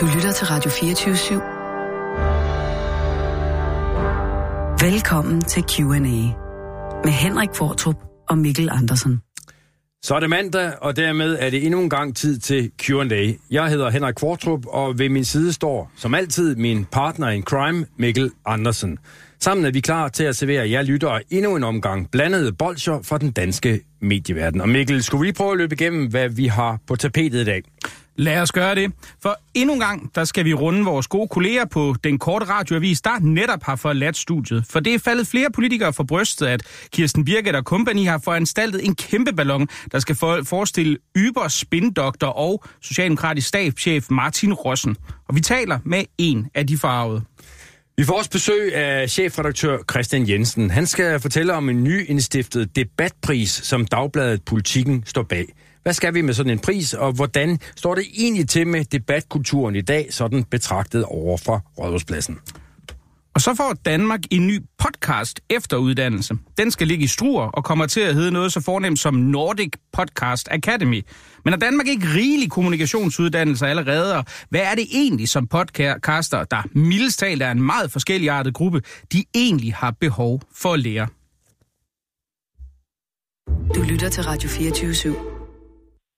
Du lytter til Radio 24 /7. Velkommen til Q&A med Henrik Fortrup og Mikkel Andersen. Så er det mandag, og dermed er det endnu en gang tid til Q&A. Jeg hedder Henrik Kvartrup, og ved min side står, som altid, min partner in crime, Mikkel Andersen. Sammen er vi klar til at servere jer lyttere endnu en omgang blandede bolcher fra den danske medieverden. Og Mikkel, skulle vi prøve at løbe igennem, hvad vi har på tapetet i dag? Lad os gøre det. For endnu en gang, der skal vi runde vores gode kolleger på den korte radioavis, der netop har forladt studiet. For det er faldet flere politikere for brystet, at Kirsten Birgit og Company har foranstaltet en kæmpe ballon, der skal forestille yber spindoktor og socialdemokratisk stabschef Martin Rossen. Og vi taler med en af de farvede. Vi får også besøg af chefredaktør Christian Jensen. Han skal fortælle om en ny indstiftet debatpris, som Dagbladet Politikken står bag. Hvad skal vi med sådan en pris, og hvordan står det egentlig til med debatkulturen i dag, sådan betragtet over for Rådhuspladsen? Og så får Danmark en ny podcast efter uddannelse. Den skal ligge i Struer og kommer til at hedde noget så fornemt som Nordic Podcast Academy. Men er Danmark ikke rigelig kommunikationsuddannelser allerede? Og hvad er det egentlig som podcaster, der mildest talt er en meget forskelligartet gruppe, de egentlig har behov for at lære? Du lytter til Radio 24 /7.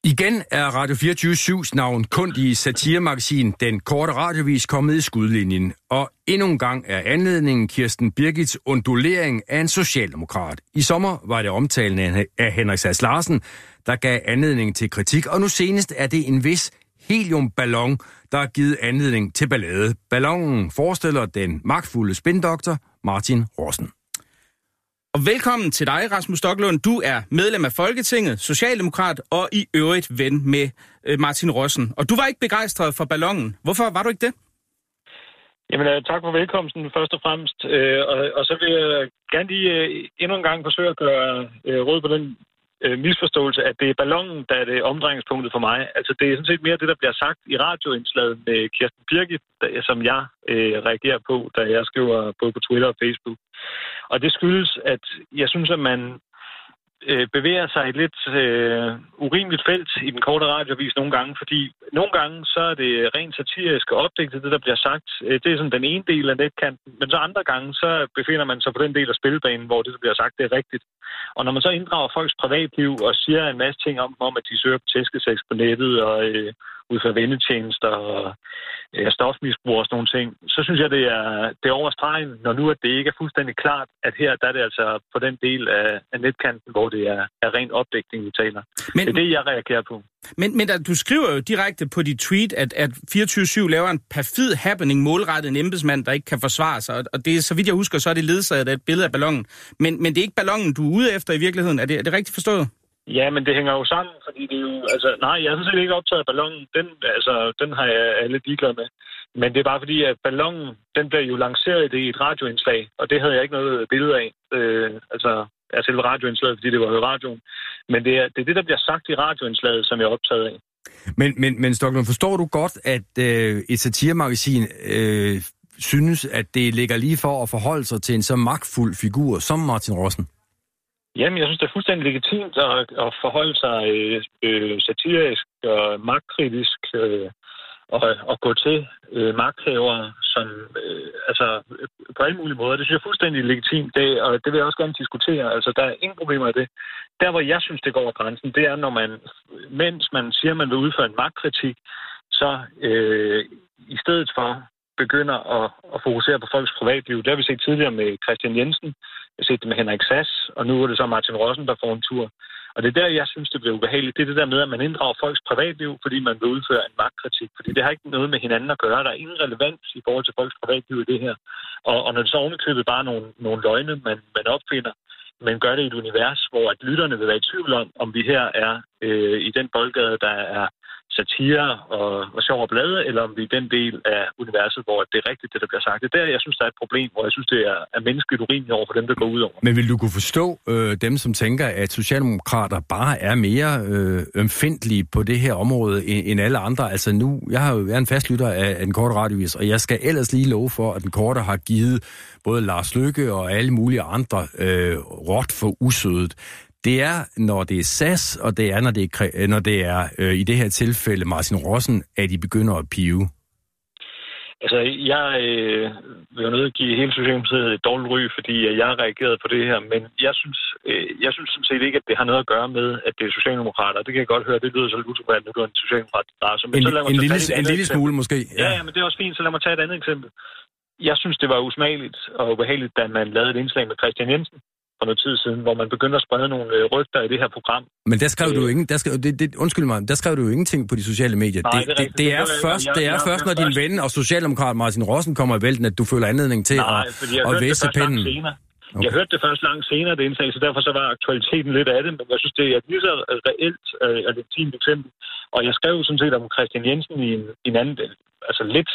Igen er Radio 24-7's navn kun i satiremagasin Den Korte Radiovis kommet i skudlinjen, og endnu en gang er anledningen Kirsten Birgits undulering af en socialdemokrat. I sommer var det omtalen af Henrik Sass Larsen, der gav anledning til kritik, og nu senest er det en vis heliumballon, der har givet anledning til ballade. Ballonen forestiller den magtfulde spindoktor Martin Rossen. Og velkommen til dig, Rasmus Stocklund. Du er medlem af Folketinget, socialdemokrat og i øvrigt ven med øh, Martin Rossen. Og du var ikke begejstret for ballonen. Hvorfor var du ikke det? Jamen, øh, tak for velkomsten først og fremmest. Øh, og, og så vil jeg gerne lige øh, endnu en gang forsøge at gøre øh, råd på den øh, misforståelse, at det er ballonen, der er det omdrejningspunktet for mig. Altså, det er sådan set mere det, der bliver sagt i radioindslaget med Kirsten Birgit, der, som jeg øh, reagerer på, da jeg skriver både på Twitter og Facebook. Og det skyldes, at jeg synes, at man øh, bevæger sig i et lidt øh, urimeligt felt i den korte radiovis nogle gange, fordi nogle gange så er det rent satirisk og opdigtet, det der bliver sagt. Øh, det er sådan den ene del af netkanten, men så andre gange så befinder man sig på den del af spilbanen, hvor det, der bliver sagt, det er rigtigt. Og når man så inddrager folks privatliv og siger en masse ting om, om at de søger på tæskesex på nettet og øh, ud fra vendetjenester og øh, stofmisbrug og sådan nogle ting, så synes jeg, det er, det er over stregen, når nu at det ikke er fuldstændig klart, at her der er det altså på den del af, af netkanten, hvor det er, er ren opdækning, vi taler. Men, det er det, jeg reagerer på. Men, men du skriver jo direkte på dit tweet, at, at 24-7 laver en perfid happening målrettet en embedsmand, der ikke kan forsvare sig. Og det så vidt jeg husker, så er det ledsaget af et billede af ballonen. Men, men det er ikke ballonen, du er ude efter i virkeligheden. Er det, er det rigtigt forstået? Ja, men det hænger jo sammen, fordi det er jo... Altså, nej, jeg er sådan set ikke optaget af ballonen. Den, altså, den har jeg alle ligeglad med. Men det er bare fordi, at ballonen, den blev jo lanceret i et radioindslag, og det havde jeg ikke noget billede af. Øh, altså, af selve radioindslaget, fordi det var jo radioen. Men det er, det er det, der bliver sagt i radioindslaget, som jeg er optaget af. Men, men, men Stoklund, forstår du godt, at øh, et satiremagasin øh, synes, at det ligger lige for at forholde sig til en så magtfuld figur som Martin Rossen? Jamen, jeg synes, det er fuldstændig legitimt at, at forholde sig øh, øh satirisk og magtkritisk øh, og, og gå til øh, magthavere som, øh, altså, på alle mulige måder. Det synes jeg er fuldstændig legitimt, det, og det vil jeg også gerne diskutere. Altså, der er ingen problemer i det. Der, hvor jeg synes, det går over grænsen, det er, når man, mens man siger, at man vil udføre en magtkritik, så øh, i stedet for begynder at, at fokusere på folks privatliv. Det har vi set tidligere med Christian Jensen, set det med Henrik Sass, og nu er det så Martin Rossen, der får en tur. Og det er der, jeg synes, det bliver ubehageligt. Det er det der med, at man inddrager folks privatliv, fordi man vil udføre en magtkritik. Fordi det har ikke noget med hinanden at gøre. Der er ingen relevans i forhold til folks privatliv i det her. Og, og når det så ovenikøbet bare nogle, nogle løgne, man, man opfinder, men gør det i et univers, hvor at lytterne vil være i tvivl om, om vi her er øh, i den boldgade, der er satire og, og sjov og blade, eller om vi er den del af universet, hvor det er rigtigt, det der bliver sagt. Det er der, jeg synes, der er et problem, hvor jeg synes, det er, er menneskeligt urimeligt over for dem, der går ud over. Men vil du kunne forstå øh, dem, som tænker, at socialdemokrater bare er mere øh, ømfindtlige på det her område end, end alle andre? Altså nu, jeg har jo været en fastlytter af, af den korte radiovis, og jeg skal ellers lige love for, at den korte har givet både Lars Lykke og alle mulige andre øh, råt for usødet. Det er, når det er SAS, og det er, når det er, når det er øh, i det her tilfælde Martin Rossen, at de begynder at pive. Altså, jeg øh, vil jo nødt give hele Socialdemokratiet et dårligt ry, fordi jeg har reageret på det her, men jeg synes, øh, jeg synes sådan set ikke, at det har noget at gøre med, at det er Socialdemokrater. Det kan jeg godt høre, det lyder så lutubat, nu du er en Socialdemokrat. Altså, men en, så lad mig en, lille, en lille smule måske. Ja. ja, ja, men det er også fint, så lad mig tage et andet eksempel. Jeg synes, det var usmageligt og ubehageligt, da man lavede et indslag med Christian Jensen, for noget tid siden, hvor man begyndte at sprede nogle øh, rygter i det her program. Men der skrev øh, du jo ingen, der skrev, det, det, undskyld mig, der skrev du jo ingenting på de sociale medier. Nej, det, det, det, det, er det, først, jeg, det er jeg, først, når din ven og socialdemokrat Martin Rossen kommer i vælten, at du føler anledning til Nej, at, at væse pinden. Okay. Jeg hørte det først langt senere, det indslag, så derfor så var aktualiteten lidt af det, men jeg synes, det er et lige så reelt øh, og legitimt eksempel. Og jeg skrev sådan set om Christian Jensen i en, i en anden, altså lidt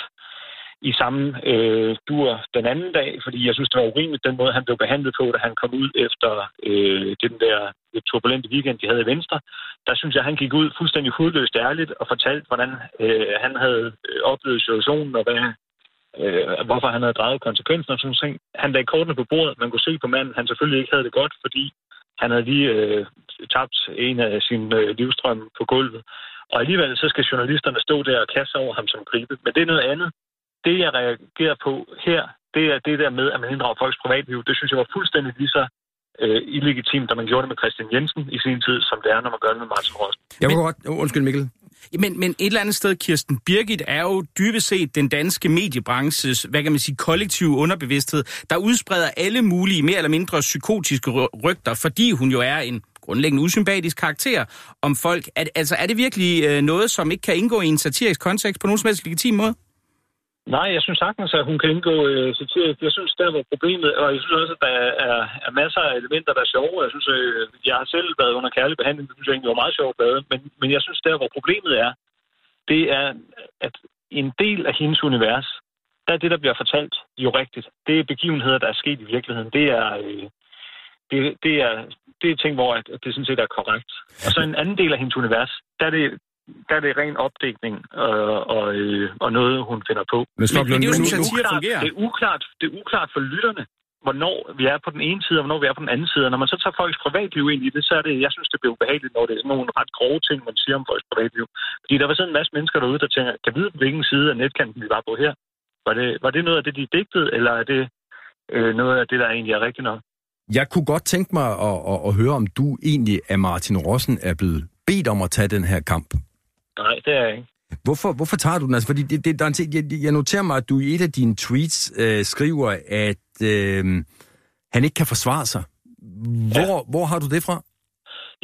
i samme øh, dur den anden dag, fordi jeg synes, det var urimeligt den måde, han blev behandlet på, da han kom ud efter øh, den der turbulente weekend, de havde i Venstre. Der synes jeg, han gik ud fuldstændig hudløst ærligt og fortalte, hvordan øh, han havde øh, oplevet situationen og hvad, øh, hvorfor han havde drejet konsekvenser og sådan ting. Han lagde kortene på bordet. Man kunne se på manden, han selvfølgelig ikke havde det godt, fordi han havde lige øh, tabt en af sine øh, livstrømme på gulvet. Og alligevel så skal journalisterne stå der og kaste over ham som gribe. Men det er noget andet det, jeg reagerer på her, det er det der med, at man inddrager folks privatliv. Det synes jeg var fuldstændig lige så øh, illegitimt, da man gjorde det med Christian Jensen i sin tid, som det er, når man gør det med Martin Rossen. Jeg må godt... Undskyld, Mikkel. Men, men et eller andet sted, Kirsten Birgit, er jo dybest set den danske mediebranches, hvad kan man sige, kollektive underbevidsthed, der udspreder alle mulige mere eller mindre psykotiske rygter, fordi hun jo er en grundlæggende usympatisk karakter om folk. Er, altså, er det virkelig øh, noget, som ikke kan indgå i en satirisk kontekst på nogen som helst legitim måde? Nej, jeg synes sagtens, at hun kan indgå øh, satirisk. Jeg synes, der var problemet, og jeg synes også, at der er, er masser af elementer, der er sjove. Jeg synes, øh, jeg har selv været under kærlig behandling, det synes jeg egentlig var meget sjovt bade, men, men jeg synes, der hvor problemet er, det er, at en del af hendes univers, der er det, der bliver fortalt jo rigtigt. Det er begivenheder, der er sket i virkeligheden. Det er, øh, det, det er, det er ting, hvor at, at det sådan set er korrekt. Og så en anden del af hendes univers, der er det, der er det ren opdækning øh, og, øh, og noget, hun finder på. Men, men, men det er jo sådan, uklart, det er uklart, det er uklart for lytterne, hvornår vi er på den ene side, og hvornår vi er på den anden side. Og når man så tager folks privatliv ind i det, så er det, jeg synes, det bliver ubehageligt, når det er sådan nogle ret grove ting, man siger om folks privatliv. Fordi der var sådan en masse mennesker derude, der tænker, kan vide, hvilken side af netkanten vi var på her? Var det, var det noget af det, de digtede, eller er det øh, noget af det, der egentlig er rigtigt nok? Jeg kunne godt tænke mig at, at, at høre, om du egentlig af Martin Rossen er blevet bedt om at tage den her kamp. Nej, det er jeg ikke. Hvorfor, hvorfor tager du den? Altså, fordi det, det, der er en ting, jeg, jeg noterer mig, at du i et af dine tweets øh, skriver, at øh, han ikke kan forsvare sig. Hvor, ja. hvor har du det fra?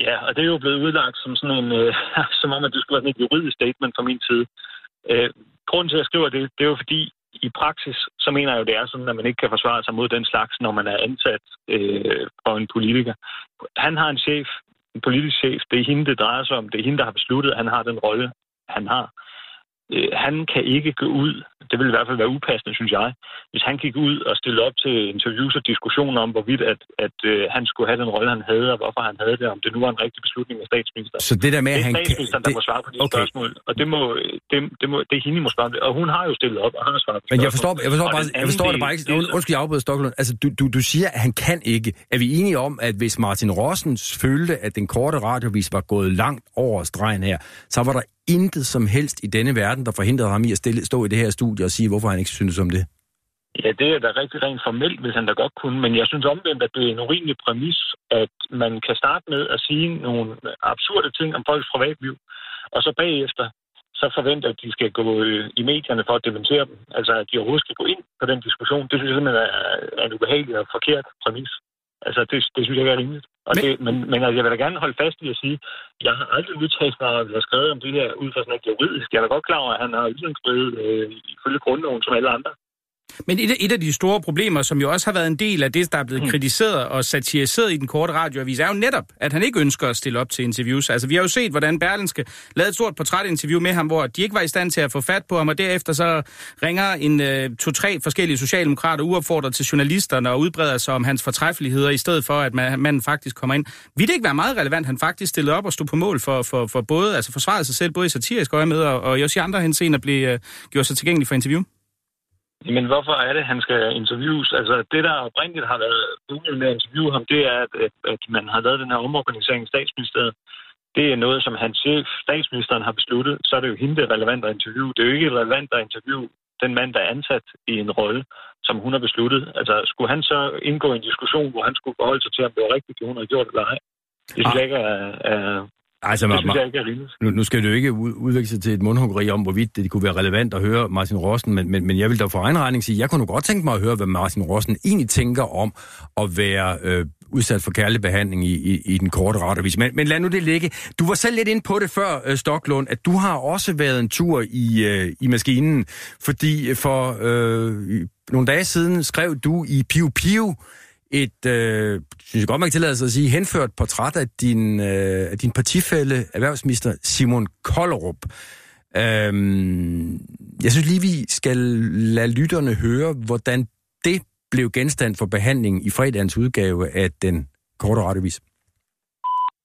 Ja, og det er jo blevet udlagt som sådan en, øh, som om, at det skulle være et juridisk statement fra min side. Øh, grunden til, at jeg skriver det, det er jo fordi, i praksis, så mener jeg jo, det er sådan, at man ikke kan forsvare sig mod den slags, når man er ansat øh, for en politiker. Han har en chef, en politisk chef. Det er hende, det drejer sig om. Det er hende, der har besluttet, at han har den rolle, han har. Øh, han kan ikke gå ud, det vil i hvert fald være upassende, synes jeg, hvis han gik ud og stille op til interviews og diskussioner om, hvorvidt at, at øh, han skulle have den rolle, han havde, og hvorfor han havde det, om det nu var en rigtig beslutning af statsministeren. Så det der med, det er han statsministeren, der det... må svare på de okay. spørgsmål, og det, må, det, det, må, det er hende, må svare på Og hun har jo stillet op og har svaret på Men jeg forstår, jeg forstår, bare, jeg forstår det bare ikke. Undskyld, jeg afbryder Stoklund. Altså, du, du, du siger, at han kan ikke. Er vi enige om, at hvis Martin Rossens følte, at den korte radiovis var gået langt over stregen her, så var der intet som helst i denne verden, der forhindrede ham i at stille, stå i det her studie og sige, hvorfor han ikke synes om det? Ja, det er da rigtig rent formelt, hvis han da godt kunne, men jeg synes omvendt, at det er en urimelig præmis, at man kan starte med at sige nogle absurde ting om folks privatliv, og så bagefter så forventer at de skal gå øh, i medierne for at dementere dem. Altså, at de overhovedet skal gå ind på den diskussion. Det synes jeg simpelthen er en ubehagelig og forkert præmis. Altså, det, det synes jeg ikke er rimeligt. Og men, det, men, men altså, jeg vil da gerne holde fast i at sige, jeg har aldrig udtalt mig og skrevet om det her ud fra sådan et juridisk. Jeg er da godt klar over, at han har ytringsfrihed øh, ifølge grundloven som alle andre. Men et, et af de store problemer, som jo også har været en del af det, der er blevet mm. kritiseret og satiriseret i den korte radioavis, er jo netop, at han ikke ønsker at stille op til interviews. Altså, vi har jo set, hvordan Berlinske lavede et stort portrætinterview med ham, hvor de ikke var i stand til at få fat på ham, og derefter så ringer en uh, to-tre forskellige socialdemokrater uopfordret til journalisterne og udbreder sig om hans fortræffeligheder, i stedet for, at man, manden faktisk kommer ind. Vil det ikke være meget relevant, han faktisk stillede op og stod på mål for, for, for både, altså forsvarede sig selv, både i satirisk øje med, og, og også i andre henseender blev uh, gjort sig tilgængelig for interview? Men hvorfor er det, han skal interviews? Altså, det, der oprindeligt har været muligt med at interviewe ham, det er, at, at man har lavet den her omorganisering i statsministeriet. Det er noget, som hans chef, statsministeren, har besluttet. Så er det jo hende, det er relevant at interviewe. Det er jo ikke relevant at interviewe den mand, der er ansat i en rolle, som hun har besluttet. Altså, skulle han så indgå i en diskussion, hvor han skulle forholde sig til, om det var rigtigt, det hun havde gjort eller ej? Det synes ah. jeg ikke er, er Altså, det synes jeg ikke er rimeligt. Nu, nu skal det jo ikke udvikle sig til et mundhuggeri om, hvorvidt det kunne være relevant at høre Martin Rossen, men, men, men jeg vil da for egen regning sige, jeg kunne nu godt tænke mig at høre, hvad Martin Rossen egentlig tænker om at være øh, udsat for kærlig behandling i, i, i den korte radavis. Men, men lad nu det ligge. Du var selv lidt ind på det før, øh, Stoklund, at du har også været en tur i, øh, i maskinen, fordi for øh, nogle dage siden skrev du i Piu Piu, et, øh, synes jeg godt, man kan tillade sig at sige, henført portræt af din, øh, af din partifælde, erhvervsminister Simon Kollerup. Øhm, jeg synes lige, vi skal lade lytterne høre, hvordan det blev genstand for behandling i fredagens udgave af den korte rettevis.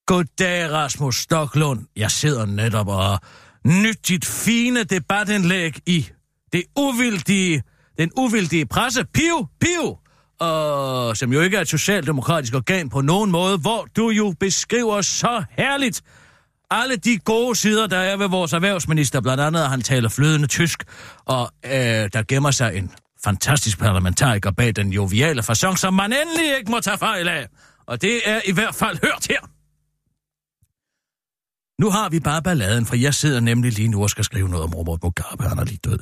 Goddag, Rasmus Stoklund. Jeg sidder netop og nyt dit fine debatindlæg i det uvildige, den uvildige presse. Piu, piu! Og som jo ikke er et socialdemokratisk organ på nogen måde, hvor du jo beskriver så herligt alle de gode sider, der er ved vores erhvervsminister. Blandt andet, at han taler flydende tysk, og øh, der gemmer sig en fantastisk parlamentariker bag den joviale fasong, som man endelig ikke må tage fejl af. Og det er i hvert fald hørt her. Nu har vi bare balladen, for jeg sidder nemlig lige nu og skal skrive noget om Robert Mugabe, han er lige død.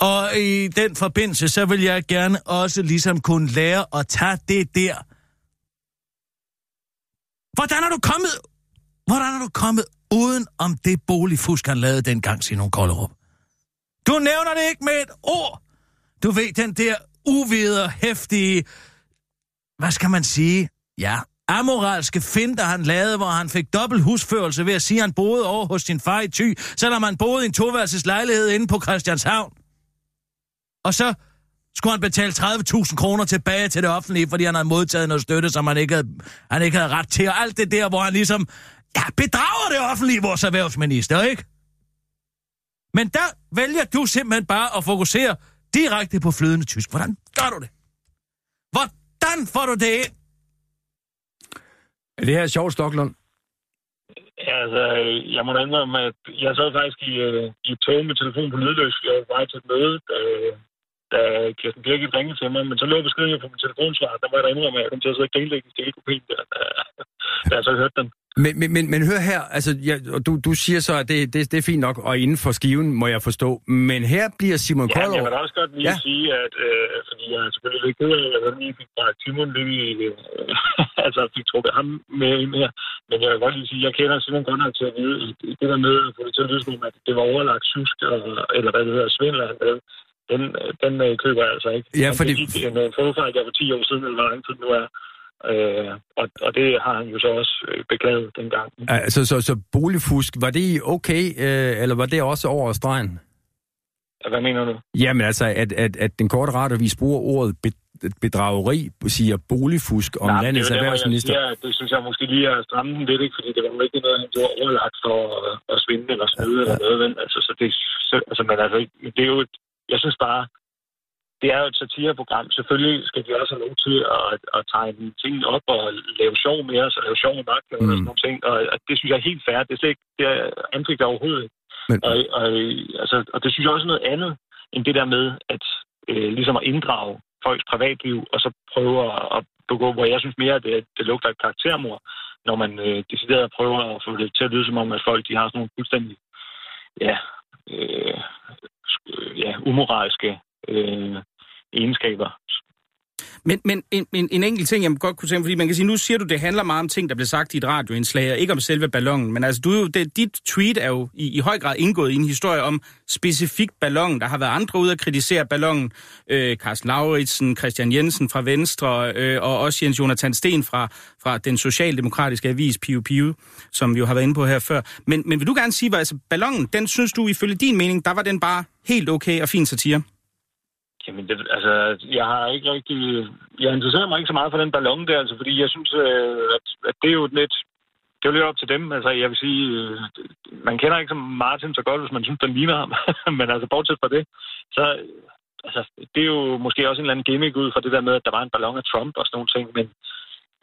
Og i den forbindelse, så vil jeg gerne også ligesom kunne lære at tage det der. Hvordan er du kommet, hvordan er du kommet uden om det boligfusk, han lavede dengang, Simon Kollerup? Du nævner det ikke med et ord. Du ved, den der uvidere, hæftige, hvad skal man sige? Ja, amoralske finder, han lavede, hvor han fik dobbelt husførelse ved at sige, at han boede over hos sin far i Thy, selvom han boede i en toværelses lejlighed inde på Christianshavn. Og så skulle han betale 30.000 kroner tilbage til det offentlige, fordi han havde modtaget noget støtte, som han ikke havde, han ikke havde ret til. Og alt det der, hvor han ligesom ja, bedrager det offentlige, vores erhvervsminister, ikke? Men der vælger du simpelthen bare at fokusere direkte på flydende tysk. Hvordan gør du det? Hvordan får du det ind? Er det her sjovt, Stoklund? Ja, altså, jeg må indrømme, at jeg sad faktisk i, øh, i et tog med telefon på lydløs. Jeg var vej til et møde, da, da Kirsten Birgit ringede til mig. Men så lå beskeden på min telefonsvar. Der var jeg indrømme, at jeg kom til at sidde og grine lidt i stilkopien, da, da jeg så hørte den. Men, men, men, men hør her, altså, ja, du, du siger så, at det, det, det er fint nok, og inden for skiven må jeg forstå. Men her bliver Simon ja, jeg vil også godt lige ja. sige, at øh, fordi jeg er selvfølgelig lidt ked af, at jeg lige fik bragt Simon lidt i... Øh, altså, fik trukket ham med ind her. Men jeg vil godt lige sige, at jeg kender Simon nok til at vide, at det der med at få det til at lyde som at det var overlagt susk, og, eller hvad det hedder, svindel, han havde. Den, den øh, køber jeg altså ikke. Ja, fordi... Det er en fodfejl, jeg for 10 år siden, eller hvor lang tid nu er. Øh, og, og det har han jo så også øh, beklaget dengang. Altså, så, så boligfusk, var det okay, øh, eller var det også over stregen? Hvad mener du? Jamen altså, at, at, at den korte radiovis bruger ordet bedrageri, siger boligfusk om Nej, landets det erhvervsminister. Siger, det synes jeg måske lige er stramme den lidt, ikke? fordi det var ikke noget, han gjorde overlagt for at, at svinde eller snyde ja, ja. eller noget. Men, altså, så det, så, altså, men altså, det er jo et, jeg synes bare, det er jo et satireprogram. Selvfølgelig skal de også have lov til at, at tegne ting op og lave sjov med os, og lave sjov med magt og mm. sådan nogle ting. Og, og det synes jeg er helt fair. Det er slet ikke, det er ansigt overhovedet Men... Og, og, altså, og det synes jeg også er noget andet, end det der med, at øh, ligesom at inddrage folks privatliv, og så prøve at begå, hvor jeg synes mere, at det, det lugter et karaktermord, når man øh, decideret prøver at få det til at lyde som om, at folk de har sådan nogle fuldstændig ja, øh, ja, umoralske øh, egenskaber. Men, men en, en, en enkelt ting, jeg godt kunne tænke, fordi man kan sige, nu siger du, det handler meget om ting, der bliver sagt i et radioindslag, og ikke om selve ballonen. Men altså, du, det, dit tweet er jo i, i høj grad indgået i en historie om specifikt ballonen. Der har været andre ude at kritisere ballonen. Øh, Carsten Lauritsen, Christian Jensen fra Venstre, øh, og også Jens Jonathan Sten fra, fra den socialdemokratiske avis Piu Piu, som vi jo har været inde på her før. Men, men vil du gerne sige, hvad altså, ballonen, den synes du ifølge din mening, der var den bare helt okay og fin satire? Jamen, det, altså, jeg har ikke rigtig... Jeg interesserer mig ikke så meget for den ballon der, altså, fordi jeg synes, øh, at, at det er jo lidt... Det er jo lidt op til dem. Altså, jeg vil sige, øh, man kender ikke så Martin så godt, hvis man synes, den ligner ham. Men altså, bortset fra det, så... Altså, det er jo måske også en eller anden gimmick ud fra det der med, at der var en ballon af Trump og sådan nogle ting, men,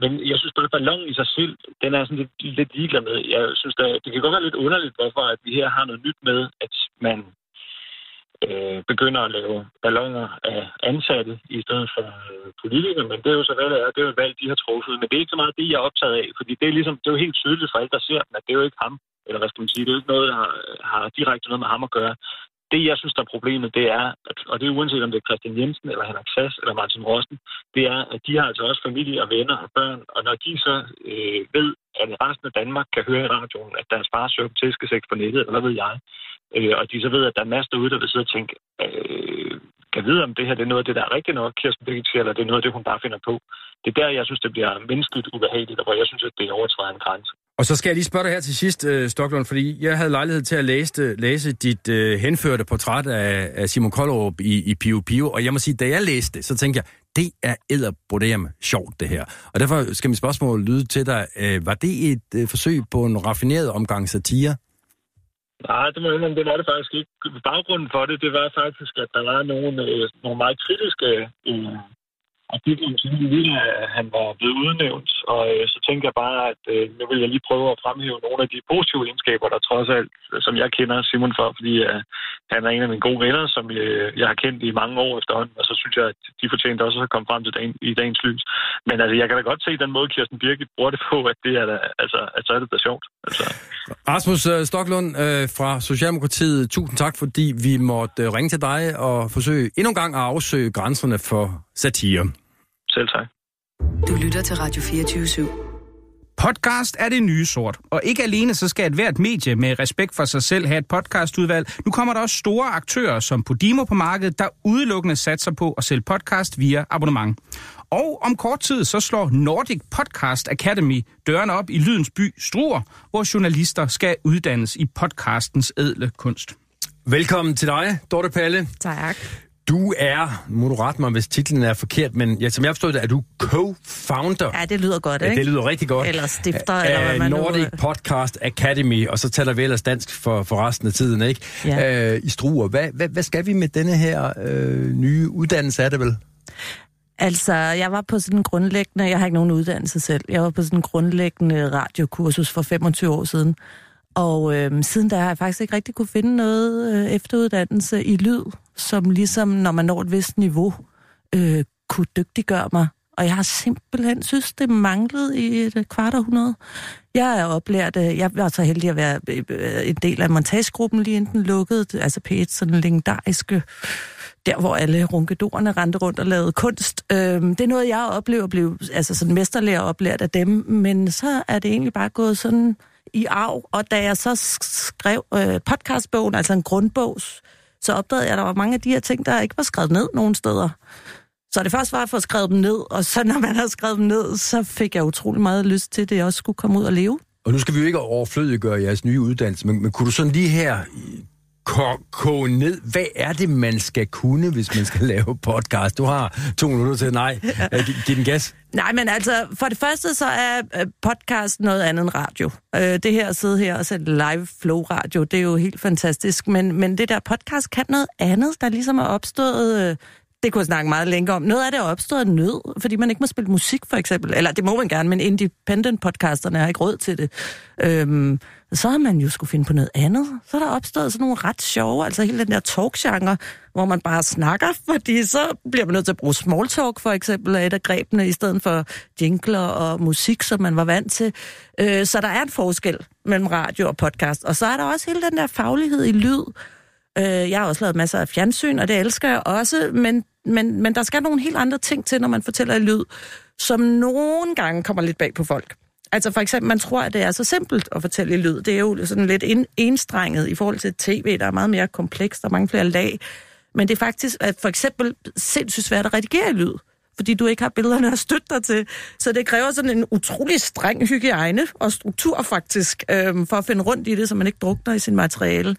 men jeg synes bare, at ballonen i sig selv, den er sådan lidt, lidt ligeglad med. Jeg synes, at det kan godt være lidt underligt, hvorfor at vi her har noget nyt med, at man øh, begynder at lave ballonger af ansatte i stedet for øh, politikere, men det er jo så, hvad det er. Det er jo et valg, de har truffet. Men det er ikke så meget det, jeg er optaget af, fordi det er, ligesom, det er jo helt tydeligt for alle, der ser den, at det er jo ikke ham, eller hvad skal man sige, det er jo ikke noget, der har, har direkte noget med ham at gøre. Det, jeg synes, der er problemet, det er, at, og det er uanset om det er Christian Jensen, eller Henrik Sass, eller Martin Rosten, det er, at de har altså også familie og venner og børn, og når de så øh, ved, at resten af Danmark kan høre i radioen, at deres far søger på tæskesæk på nettet, eller hvad ved jeg, øh, og de så ved, at der er masser derude, der vil sidde og tænke, øh, kan vide, om det her det er noget af det, der er rigtigt nok, Kirsten Birgit siger, eller det er noget af det, hun bare finder på. Det er der, jeg synes, det bliver menneskeligt ubehageligt, og hvor jeg synes, at det overtræder en grænse. Og så skal jeg lige spørge dig her til sidst, øh, Stoklund, fordi jeg havde lejlighed til at læse, læse dit øh, henførte portræt af, af Simon Kollerup i, i Pio Pio, og jeg må sige, da jeg læste det, så tænkte jeg, det er edderbrodem sjovt, det her. Og derfor skal mit spørgsmål lyde til dig. øh, var det et øh, forsøg på en raffineret omgang satire? Nej, det må jeg indrømme, det var det faktisk ikke. Baggrunden for det, det var faktisk, at der var nogle, øh, nogle meget kritiske øh, og det var jo sådan lige, at han var blevet udnævnt. Og øh, så tænkte jeg bare, at øh, nu vil jeg lige prøve at fremhæve nogle af de positive egenskaber, der trods alt, øh, som jeg kender Simon for, fordi øh, han er en af mine gode venner, som øh, jeg har kendt i mange år efterhånden. Og så synes jeg, at de fortjente også at komme frem til dagen, i dagens lys. Men altså, jeg kan da godt se den måde, Kirsten Birgit bruger det på, at det er da, altså, at så er det da sjovt. Altså. Rasmus øh, Stoklund øh, fra Socialdemokratiet, tusind tak, fordi vi måtte øh, ringe til dig og forsøge endnu en gang at afsøge grænserne for satire. Selv tak. Du lytter til Radio 24 /7. Podcast er det nye sort, og ikke alene så skal et hvert medie med respekt for sig selv have et podcastudvalg. Nu kommer der også store aktører som Podimo på markedet, der udelukkende satser på at sælge podcast via abonnement. Og om kort tid så slår Nordic Podcast Academy dørene op i Lydens by Struer, hvor journalister skal uddannes i podcastens ædle kunst. Velkommen til dig, Dorte Palle. Tak. Du er, må du rette mig, hvis titlen er forkert, men ja, som jeg forstod det, er du co-founder. Ja, det lyder godt, Ja, ikke? det lyder rigtig godt. Eller stifter, Af eller hvad man nu- Nordic Podcast Academy, og så taler vi ellers dansk for, for resten af tiden, ikke? Ja. Øh, I Struer. Hvad, hvad, hvad skal vi med denne her øh, nye uddannelse, er det vel? Altså, jeg var på sådan en grundlæggende, jeg har ikke nogen uddannelse selv, jeg var på sådan en grundlæggende radiokursus for 25 år siden. Og øh, siden da har jeg faktisk ikke rigtig kunne finde noget øh, efteruddannelse i lyd, som ligesom, når man når et vist niveau, øh, kunne dygtiggøre mig. Og jeg har simpelthen synes, det manglede i et øh, kvart århundrede. Jeg er oplært, øh, jeg var så heldig at være øh, øh en del af montagegruppen lige inden den lukkede, altså p sådan legendariske der hvor alle runkedorerne rendte rundt og lavede kunst. Øhm, det er noget, jeg oplever blev altså sådan mesterlærer oplært af dem, men så er det egentlig bare gået sådan i arv. Og da jeg så skrev øh, podcastbogen, altså en grundbog, så opdagede jeg, at der var mange af de her ting, der ikke var skrevet ned nogen steder. Så det første var at få skrevet dem ned, og så når man har skrevet dem ned, så fik jeg utrolig meget lyst til, at jeg også skulle komme ud og leve. Og nu skal vi jo ikke overflødiggøre jeres nye uddannelse, men, men kunne du sådan lige her koge ned, hvad er det, man skal kunne, hvis man skal lave podcast? Du har to minutter til, nej, ja. giv den gas. Nej, men altså, for det første så er øh, podcast noget andet end radio. Øh, det her at sidde her og sætte live flow radio, det er jo helt fantastisk. Men, men det der podcast kan noget andet, der ligesom er opstået... Øh, det kunne jeg snakke meget længere om. Noget af det er opstået nød, fordi man ikke må spille musik, for eksempel. Eller det må man gerne, men independent-podcasterne har ikke råd til det. Øhm, så har man jo skulle finde på noget andet. Så er der opstået sådan nogle ret sjove, altså hele den der talkgenre, hvor man bare snakker, fordi så bliver man nødt til at bruge small talk, for eksempel, af et af grebene, i stedet for jingler og musik, som man var vant til. Øh, så der er en forskel mellem radio og podcast. Og så er der også hele den der faglighed i lyd. Øh, jeg har også lavet masser af fjernsyn, og det elsker jeg også, men, men, men der skal nogle helt andre ting til, når man fortæller i lyd, som nogle gange kommer lidt bag på folk. Altså for eksempel, man tror, at det er så simpelt at fortælle i lyd. Det er jo sådan lidt en, enstrenget i forhold til tv, der er meget mere komplekst og mange flere lag. Men det er faktisk at for eksempel sindssygt svært at redigere i lyd, fordi du ikke har billederne at støtte dig til. Så det kræver sådan en utrolig streng hygiejne og struktur faktisk, øhm, for at finde rundt i det, så man ikke drukner i sin materiale.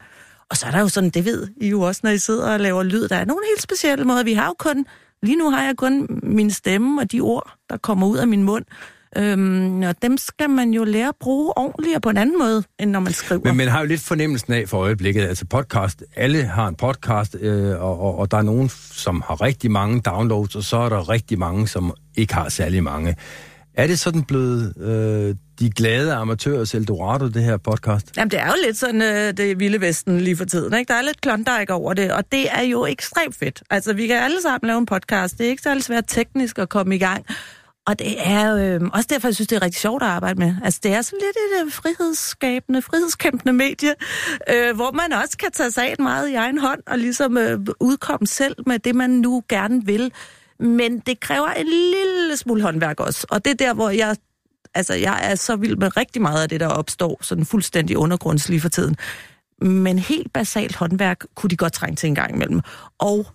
Og så er der jo sådan, det ved I jo også, når I sidder og laver lyd, der er nogle helt specielle måder. Vi har jo kun, lige nu har jeg kun min stemme og de ord, der kommer ud af min mund. Øhm, og dem skal man jo lære at bruge ordentligt og på en anden måde, end når man skriver. Men man har jo lidt fornemmelsen af for øjeblikket, altså podcast, alle har en podcast, øh, og, og, og der er nogen, som har rigtig mange downloads, og så er der rigtig mange, som ikke har særlig mange. Er det sådan blevet øh, de glade amatører Eldorado, det her podcast? Jamen, det er jo lidt sådan øh, det vilde vesten lige for tiden. Ikke? Der er lidt klondike over det, og det er jo ekstremt fedt. Altså, vi kan alle sammen lave en podcast. Det er ikke særlig svært teknisk at komme i gang. Og det er øh, også derfor, jeg synes, det er rigtig sjovt at arbejde med. Altså, det er sådan lidt et øh, frihedsskabende, frihedskæmpende medie, øh, hvor man også kan tage sagen meget i egen hånd og ligesom øh, udkomme selv med det, man nu gerne vil. Men det kræver en lille smule håndværk også. Og det er der, hvor jeg altså, jeg er så vild med rigtig meget af det, der opstår, sådan fuldstændig undergrundslig for tiden. Men helt basalt håndværk kunne de godt trænge til en gang imellem. Og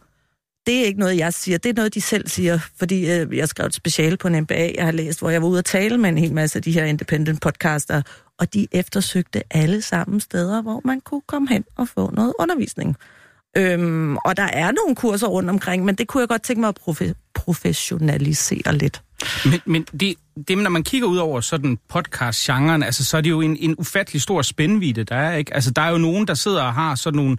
det er ikke noget, jeg siger. Det er noget, de selv siger, fordi øh, jeg skrev et speciale på en MBA, jeg har læst, hvor jeg var ude at tale med en hel masse af de her independent podcaster, og de eftersøgte alle sammen steder, hvor man kunne komme hen og få noget undervisning. Øhm, og der er nogle kurser rundt omkring, men det kunne jeg godt tænke mig at profe- professionalisere lidt. Men, men det, det, når man kigger ud over sådan podcast-genren, altså, så er det jo en, en ufattelig stor spændvidde, der er, ikke? Altså, der er jo nogen, der sidder og har sådan nogle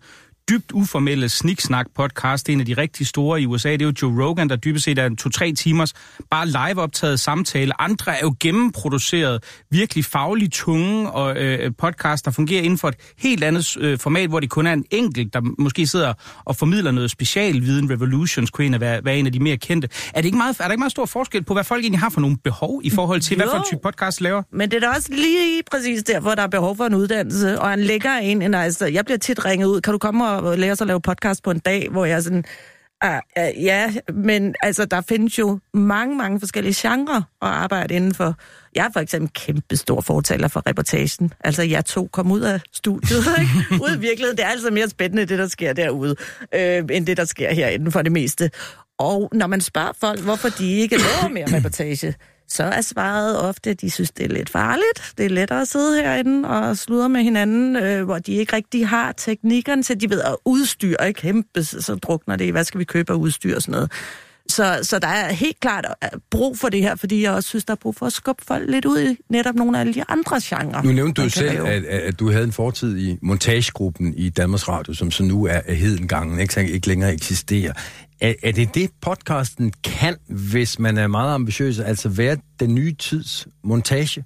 dybt uformelle sniksnak-podcast. Det er en af de rigtig store i USA. Det er jo Joe Rogan, der dybest set er en to-tre timers bare live-optaget samtale. Andre er jo gennemproduceret, virkelig fagligt tunge og øh, podcast, der fungerer inden for et helt andet øh, format, hvor det kun er en enkelt, der måske sidder og formidler noget specialviden. Revolutions kunne en være, være en af de mere kendte. Er, det ikke meget, er der ikke meget stor forskel på, hvad folk egentlig har for nogle behov i forhold til, jo, hvad for en type podcast laver? Men det er da også lige præcis derfor, der er behov for en uddannelse, og en lækker en end altså. Jeg bliver tit ringet ud, kan du komme og lære sig at lave podcast på en dag, hvor jeg sådan, ah, ah, ja, men altså, der findes jo mange, mange forskellige genrer at arbejde indenfor. Jeg er for eksempel kæmpe stor fortaler for reportagen. Altså, jeg to kom ud af studiet, ikke? Ud i virkeligheden. Det er altså mere spændende, det der sker derude, øh, end det, der sker herinde for det meste. Og når man spørger folk, hvorfor de ikke laver mere reportage, så er svaret ofte, at de synes, det er lidt farligt. Det er lettere at sidde herinde og sludre med hinanden, øh, hvor de ikke rigtig har teknikkerne til, de ved at udstyr, ikke kæmpe, så drukner det i, hvad skal vi købe af udstyr og sådan noget. Så, så der er helt klart øh, brug for det her, fordi jeg også synes, der er brug for at skubbe folk lidt ud i netop nogle af de andre genrer. Nu nævnte du selv, at, at du havde en fortid i montagegruppen i Danmarks Radio, som så nu er, er hedengangen, ikke, ikke længere eksisterer. Er, er det det, podcasten kan, hvis man er meget ambitiøs, altså være den nye tids montage?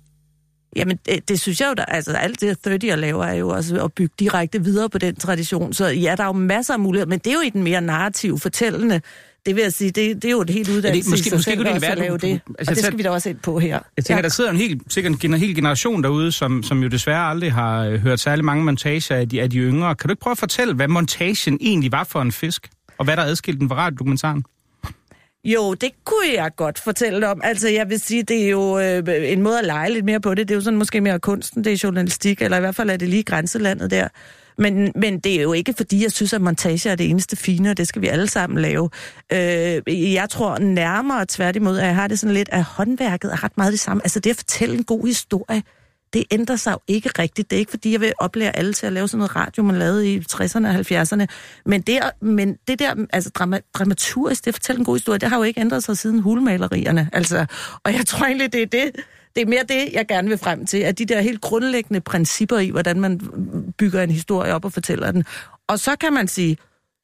Jamen, det, det synes jeg jo, der, altså alt det 30 laver er jo også at bygge direkte videre på den tradition. Så ja, der er jo masser af muligheder, men det er jo i den mere narrative, fortællende det vil jeg sige, det, det er jo et helt uddannelse måske, måske kunne det være, lave det. Altså, og det skal vi da også ind på her. Jeg tænker, ja. der sidder en helt, sikkert en hel generation derude, som, som jo desværre aldrig har øh, hørt særlig mange montager af de, af de yngre. Kan du ikke prøve at fortælle, hvad montagen egentlig var for en fisk? Og hvad der adskilte den fra radiodokumentaren? Jo, det kunne jeg godt fortælle om. Altså, jeg vil sige, det er jo øh, en måde at lege lidt mere på det. Det er jo sådan måske mere kunsten, det er journalistik, eller i hvert fald er det lige grænselandet der. Men, men det er jo ikke, fordi jeg synes, at montage er det eneste fine, og det skal vi alle sammen lave. Øh, jeg tror nærmere tværtimod, at jeg har det sådan lidt, at håndværket er ret meget det samme. Altså det at fortælle en god historie, det ændrer sig jo ikke rigtigt. Det er ikke, fordi jeg vil oplære alle til at lave sådan noget radio, man lavede i 60'erne og 70'erne. Men det, men det der, altså drama, dramaturgisk, det at fortælle en god historie, det har jo ikke ændret sig siden hulmalerierne. Altså, og jeg tror egentlig, det er det, det er mere det, jeg gerne vil frem til, at de der helt grundlæggende principper i, hvordan man bygger en historie op og fortæller den. Og så kan man sige,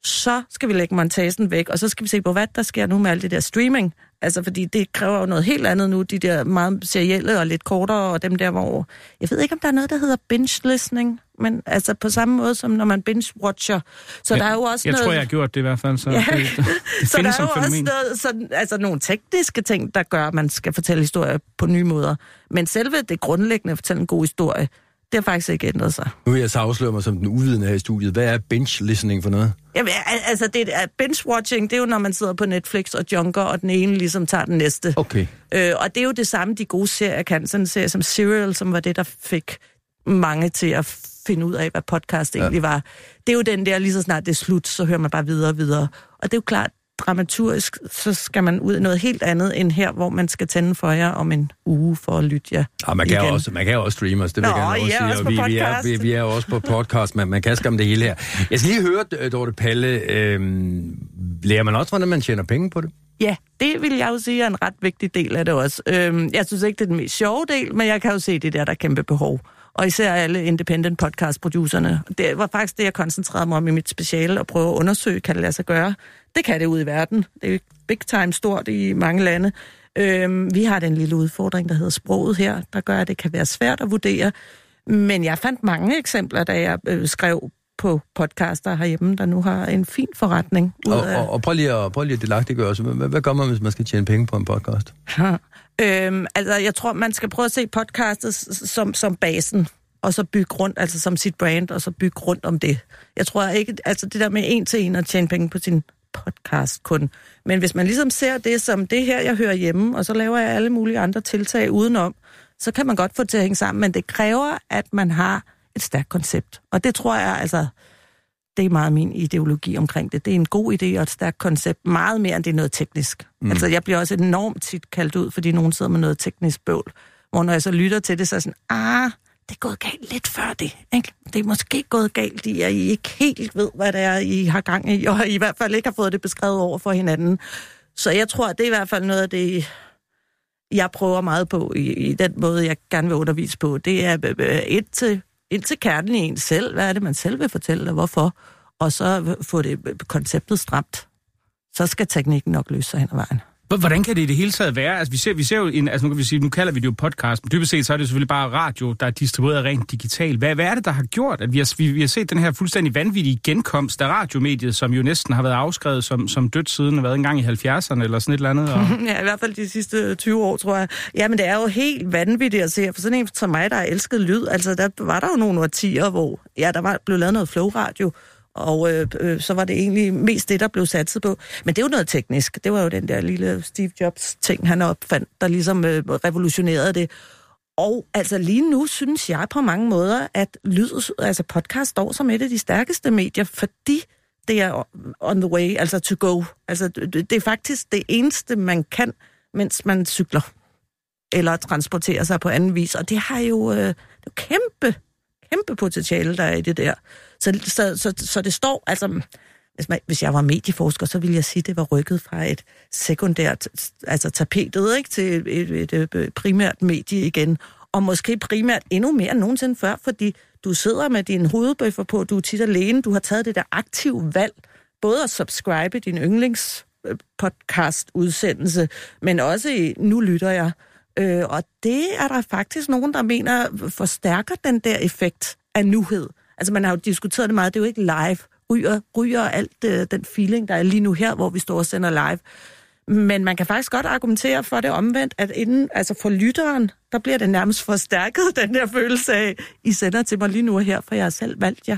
så skal vi lægge montagen væk, og så skal vi se på, hvad der sker nu med alt det der streaming. Altså, fordi det kræver jo noget helt andet nu, de der meget serielle og lidt kortere, og dem der, hvor... Jeg ved ikke, om der er noget, der hedder binge-listening, men altså på samme måde som når man binge-watcher. Så ja, der er jo også jeg noget... tror, jeg har gjort det i hvert fald, så ja. det, det, så der er jo også noget, sådan, altså nogle tekniske ting, der gør, at man skal fortælle historier på nye måder. Men selve det grundlæggende at fortælle en god historie, det har faktisk ikke ændret sig. Nu vil jeg så afsløre mig som den uvidende her i studiet. Hvad er binge-listening for noget? Jamen, altså, det er, binge-watching, det er jo, når man sidder på Netflix og junker, og den ene ligesom tager den næste. Okay. Øh, og det er jo det samme, de gode serier kan. Sådan en serie som Serial, som var det, der fik mange til at finde ud af, hvad podcast egentlig ja. var. Det er jo den der, lige så snart det er slut, så hører man bare videre og videre. Og det er jo klart, dramaturgisk, så skal man ud i noget helt andet end her, hvor man skal tænde for jer om en uge for at lytte jer ja, man kan, igen. også, man kan også streame os, det vil Nå, jeg gerne også sige. Og vi, vi, er, vi, vi er også på podcast, men man kan skam det hele her. Jeg skal lige høre, Dorte Palle, øh, lærer man også, hvordan man tjener penge på det? Ja, det vil jeg jo sige er en ret vigtig del af det også. Øhm, jeg synes ikke, det er den mest sjove del, men jeg kan jo se, det der, der er kæmpe behov og især alle independent podcast-producerne. Det var faktisk det, jeg koncentrerede mig om i mit speciale, at prøve at undersøge, kan det lade sig gøre. Det kan det ud i verden. Det er big time stort i mange lande. Øhm, vi har den lille udfordring, der hedder sproget her, der gør, at det kan være svært at vurdere. Men jeg fandt mange eksempler, da jeg øh, skrev på podcaster herhjemme, der nu har en fin forretning. Ud Og, af, og, og prøv lige at, prøv lige at delagtiggøre os. Hvad, hvad gør man, hvis man skal tjene penge på en podcast? øhm, altså, jeg tror, man skal prøve at se podcastet som, som basen, og så bygge rundt, altså som sit brand, og så bygge rundt om det. Jeg tror ikke, altså det der med en til en at tjene penge på sin podcast kun. Men hvis man ligesom ser det som det her, jeg hører hjemme, og så laver jeg alle mulige andre tiltag udenom, så kan man godt få det til at hænge sammen, men det kræver, at man har et stærkt koncept. Og det tror jeg, altså, det er meget min ideologi omkring det. Det er en god idé og et stærkt koncept, meget mere end det er noget teknisk. Mm. Altså, jeg bliver også enormt tit kaldt ud, fordi nogen sidder med noget teknisk bøvl. Hvor når jeg så lytter til det, så er jeg sådan, ah, det er gået galt lidt før det. Ikke? Det er måske gået galt i, at I ikke helt ved, hvad det er, I har gang i, og I, i hvert fald ikke har fået det beskrevet over for hinanden. Så jeg tror, at det er i hvert fald noget af det, jeg prøver meget på i, i den måde, jeg gerne vil undervise på. Det er øh, øh, ind til, ind til kernen i en selv. Hvad er det, man selv vil fortælle, og hvorfor? Og så få det øh, konceptet stramt. Så skal teknikken nok løse sig hen ad vejen. Hvordan kan det i det hele taget være? Altså, vi ser, vi ser jo en, altså, nu kan vi sige, nu kalder vi det jo podcast, men dybest set så er det selvfølgelig bare radio, der er distribueret rent digitalt. Hvad, hvad er det, der har gjort, at vi har, vi, vi har set den her fuldstændig vanvittige genkomst af radiomediet, som jo næsten har været afskrevet som, som dødt siden, har været en gang i 70'erne eller sådan et eller andet? Og... Ja, i hvert fald de sidste 20 år, tror jeg. Ja, men det er jo helt vanvittigt at se. For sådan en som mig, der har elsket lyd, altså der var der jo nogle årtier, hvor ja, der var, blev lavet noget flow-radio, og øh, øh, så var det egentlig mest det, der blev satset på. Men det er jo noget teknisk. Det var jo den der lille Steve Jobs-ting, han opfandt, der ligesom øh, revolutionerede det. Og altså lige nu synes jeg på mange måder, at lyd, altså podcast står som et af de stærkeste medier, fordi det er on the way, altså to go. Altså det, er faktisk det eneste, man kan, mens man cykler eller transporterer sig på anden vis. Og det har jo, øh, det er kæmpe, kæmpe potentiale, der er i det der. Så, så, så, så det står, altså, hvis, man, hvis jeg var medieforsker, så ville jeg sige, at det var rykket fra et sekundært, altså tapetet, ikke, til et, et, et, et primært medie igen. Og måske primært endnu mere end nogensinde før, fordi du sidder med dine hovedbøffer på, du er tit alene, du har taget det der aktive valg, både at subscribe din yndlings podcast-udsendelse, men også i Nu lytter jeg. Øh, og det er der faktisk nogen, der mener forstærker den der effekt af nuhed. Altså man har jo diskuteret det meget, det er jo ikke live. Ryger, ryger alt øh, den feeling, der er lige nu her, hvor vi står og sender live. Men man kan faktisk godt argumentere for det omvendt, at inden, altså for lytteren, der bliver det nærmest forstærket, den der følelse af, I sender til mig lige nu og her, for jeg har selv valgt jer.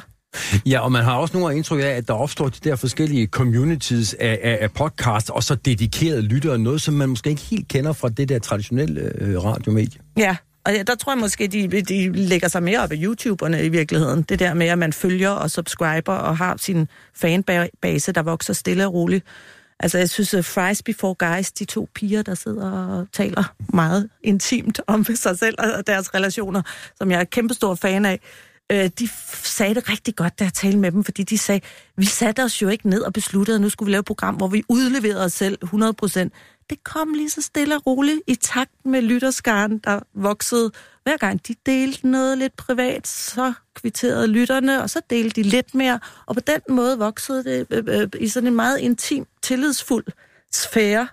Ja, og man har også nogle indtryk af, at der opstår de der forskellige communities af, af, af podcast, og så dedikerede lyttere, noget som man måske ikke helt kender fra det der traditionelle øh, radiomedie. Ja, og ja, der tror jeg måske, de, de lægger sig mere op af YouTuberne i virkeligheden. Det der med, at man følger og subscriber og har sin fanbase, der vokser stille og roligt. Altså, jeg synes, at Fries Before Guys, de to piger, der sidder og taler meget intimt om sig selv og deres relationer, som jeg er kæmpestor fan af, øh, de sagde det rigtig godt, da jeg talte med dem, fordi de sagde, vi satte os jo ikke ned og besluttede, at nu skulle vi lave et program, hvor vi udleverede os selv 100 det kom lige så stille og roligt i takt med lytterskaren, der voksede. Hver gang de delte noget lidt privat, så kvitterede lytterne, og så delte de lidt mere. Og på den måde voksede det øh, øh, i sådan en meget intim, tillidsfuld sfære,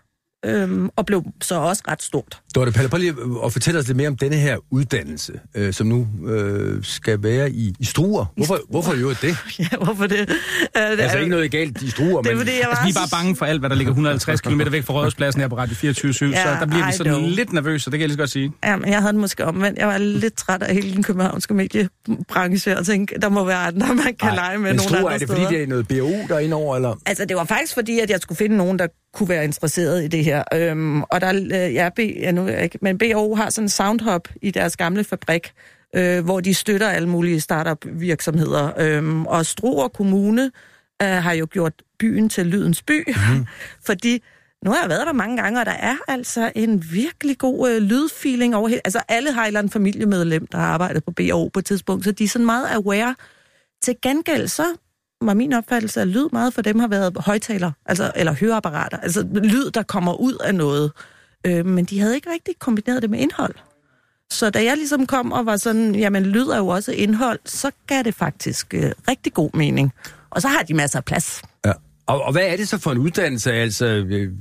øhm, og blev så også ret stort. Dorte Palle, prøv lige at fortælle os lidt mere om denne her uddannelse, øh, som nu øh, skal være i, i Struer. Hvorfor, hvorfor jo det? Ja, hvorfor det? Øh, det Altså ikke noget galt i Struer, Det er men... fordi, jeg var Altså, vi er bare bange for alt, hvad der ligger 150 km væk fra Rådhuspladsen her på Radio 24 så Ja, der bliver vi I sådan know. lidt nervøse, det kan jeg lige så godt sige. Ja, men jeg havde den måske omvendt. Jeg var lidt træt af hele den københavnske mediebranche, og tænkte, der må være andre, man kan Ej, lege med men nogle Struer, andre er det steder. fordi, det er noget BO der er inde over, eller? Altså, det var faktisk fordi, at jeg skulle finde nogen, der kunne være interesseret i det her. Øhm, og der, øh, ja, B, ja, nu, er jeg ikke, men BO har sådan en soundhub i deres gamle fabrik, øh, hvor de støtter alle mulige startup-virksomheder. Øhm, og Struer Kommune øh, har jo gjort byen til lydens by, mm. fordi nu har jeg været der mange gange, og der er altså en virkelig god øh, lydfeeling over hele... Altså, alle har et eller andet familiemedlem, der har arbejdet på BO på et tidspunkt, så de er sådan meget aware. Til gengæld så var min opfattelse, at lyd meget for dem har været højtaler, altså, eller høreapparater, altså lyd, der kommer ud af noget. Øh, men de havde ikke rigtig kombineret det med indhold. Så da jeg ligesom kom og var sådan, jamen lyd er jo også indhold, så gav det faktisk øh, rigtig god mening. Og så har de masser af plads. Ja. Og, og hvad er det så for en uddannelse? Altså, øh,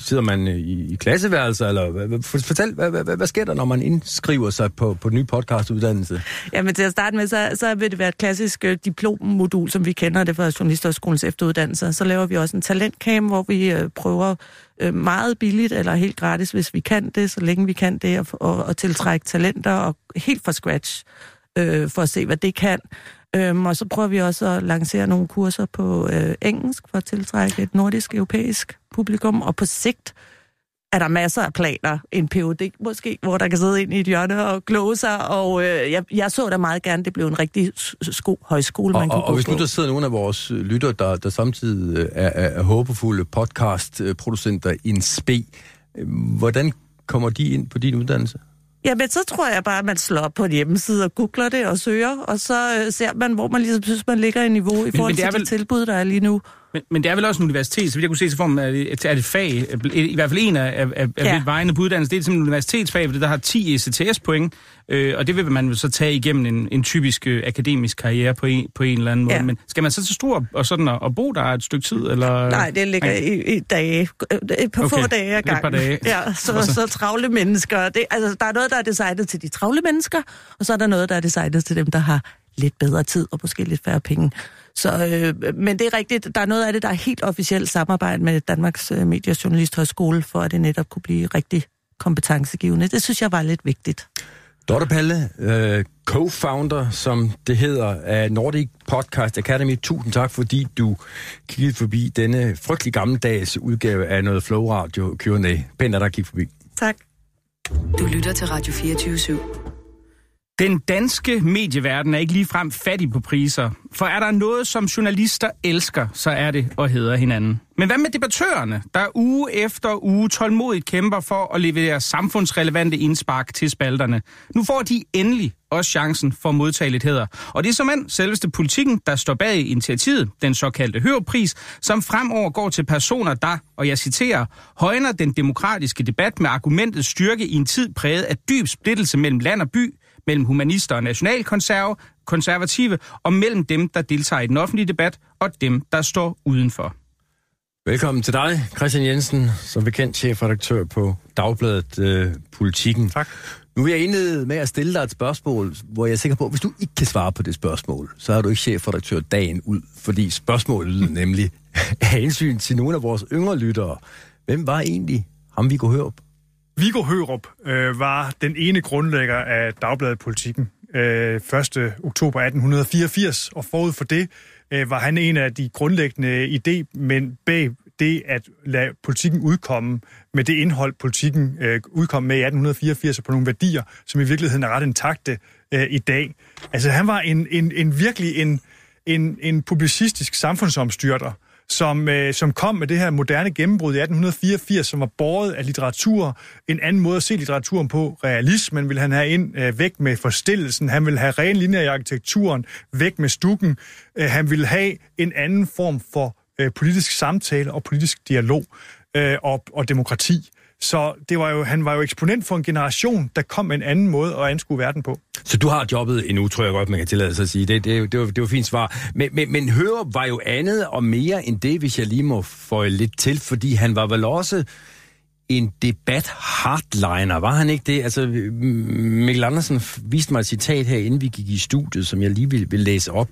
sidder man i, i klasseværelser, eller fortæl, hvad, hvad, hvad, hvad sker der, når man indskriver sig på, på den nye podcastuddannelse? Jamen til at starte med, så, så vil det være et klassisk øh, diplommodul, som vi kender det fra Journalisthøjskolens efteruddannelse. Så laver vi også en talentcam, hvor vi øh, prøver øh, meget billigt eller helt gratis, hvis vi kan det, så længe vi kan det, og, og, og tiltrække talenter og helt fra scratch øh, for at se, hvad det kan. Øhm, og så prøver vi også at lancere nogle kurser på øh, engelsk for at tiltrække et nordisk-europæisk publikum, og på sigt er der masser af planer. En PhD måske, hvor der kan sidde ind i et hjørne og kloge sig, og øh, jeg, jeg så da meget gerne, det blev en rigtig sko højskole, man Og, kunne og, og hvis nu der sidder nogle af vores øh, lytter, der, der samtidig øh, er, er, er håbefulde podcastproducenter i en spe, øh, hvordan kommer de ind på din uddannelse? Jamen, så tror jeg bare, at man slår op på en hjemmeside og googler det og søger, og så øh, ser man, hvor man ligesom synes, man ligger i niveau i forhold men det er til de vel- tilbud, der er lige nu. Men, men det er vel også en universitet, så vidt jeg kunne se, så får man, er det, er det et fag, i hvert fald en af, af, af Ja. vejene på uddannelse, det er simpelthen et universitetsfag, fordi der har 10 ECTS-point, øh, og det vil man så tage igennem en, en typisk øh, akademisk karriere på en, på en eller anden måde. Ja. Men skal man så til Struer og, sådan og, og bo der et stykke tid? Eller? Nej, det ligger Nej. i, i dage. Et par Okay, få dage ad gangen. dage. Ja, så, så travle mennesker. Det, altså, der er noget, der er designet til de travle mennesker, og så er der noget, der er designet til dem, der har lidt bedre tid og måske lidt færre penge. Så, øh, men det er rigtigt, der er noget af det, der er helt officielt samarbejde med Danmarks øh, Medie- og Journalisthøjskole, for at det netop kunne blive rigtig kompetencegivende. Det synes jeg var lidt vigtigt. Dorte Palle, øh, co-founder, som det hedder, af Nordic Podcast Academy. Tusind tak, fordi du kiggede forbi denne frygtelig gammeldags udgave af noget Flow Radio Q&A. Pænt at der kigge forbi. Tak. Du lytter til Radio 24 /7. Den danske medieverden er ikke ligefrem fattig på priser, for er der noget, som journalister elsker, så er det at hedre hinanden. Men hvad med debattørerne, der uge efter uge tålmodigt kæmper for at levere samfundsrelevante indspark til spalterne? Nu får de endelig også chancen for at modtage lidt hæder. Og det er som end selveste politikken, der står bag initiativet, den såkaldte Hørpris, som fremover går til personer, der, og jeg citerer, højner den demokratiske debat med argumentets styrke i en tid præget af dyb splittelse mellem land og by, mellem humanister og nationalkonservative, og mellem dem, der deltager i den offentlige debat, og dem, der står udenfor. Velkommen til dig, Christian Jensen, som bekendt chefredaktør på Dagbladet øh, Politikken. Tak. Nu vil jeg indlede med at stille dig et spørgsmål, hvor jeg er sikker på, at hvis du ikke kan svare på det spørgsmål, så er du ikke chefredaktør dagen ud, fordi spørgsmålet lyder nemlig af hensyn til nogle af vores yngre lyttere. Hvem var egentlig ham, vi kunne høre op? Viggo Hørup øh, var den ene grundlægger af Dagbladet Politikken øh, 1. oktober 1884, og forud for det øh, var han en af de grundlæggende idémænd bag det at lade politikken udkomme med det indhold, politikken øh, udkom med i 1884 og på nogle værdier, som i virkeligheden er ret intakte øh, i dag. Altså han var en, en, en virkelig en, en, en publicistisk samfundsomstyrter, som, øh, som kom med det her moderne gennembrud i 1884, som var båret af litteratur, en anden måde at se litteraturen på, realismen. Vil han have ind, øh, væk med forstillelsen, han vil have ren linjer i arkitekturen, væk med stukken, øh, han vil have en anden form for øh, politisk samtale og politisk dialog øh, og, og demokrati. Så det var jo, han var jo eksponent for en generation, der kom en anden måde at anskue verden på. Så du har jobbet endnu, tror jeg godt, man kan tillade sig at sige. Det, det, det, var, det var fint svar. Men, men, men Høre var jo andet og mere end det, hvis jeg lige må føje lidt til, fordi han var vel også en debat-hardliner, var han ikke det? Altså, Mikkel Andersen viste mig et citat her, inden vi gik i studiet, som jeg lige vil, vil læse op.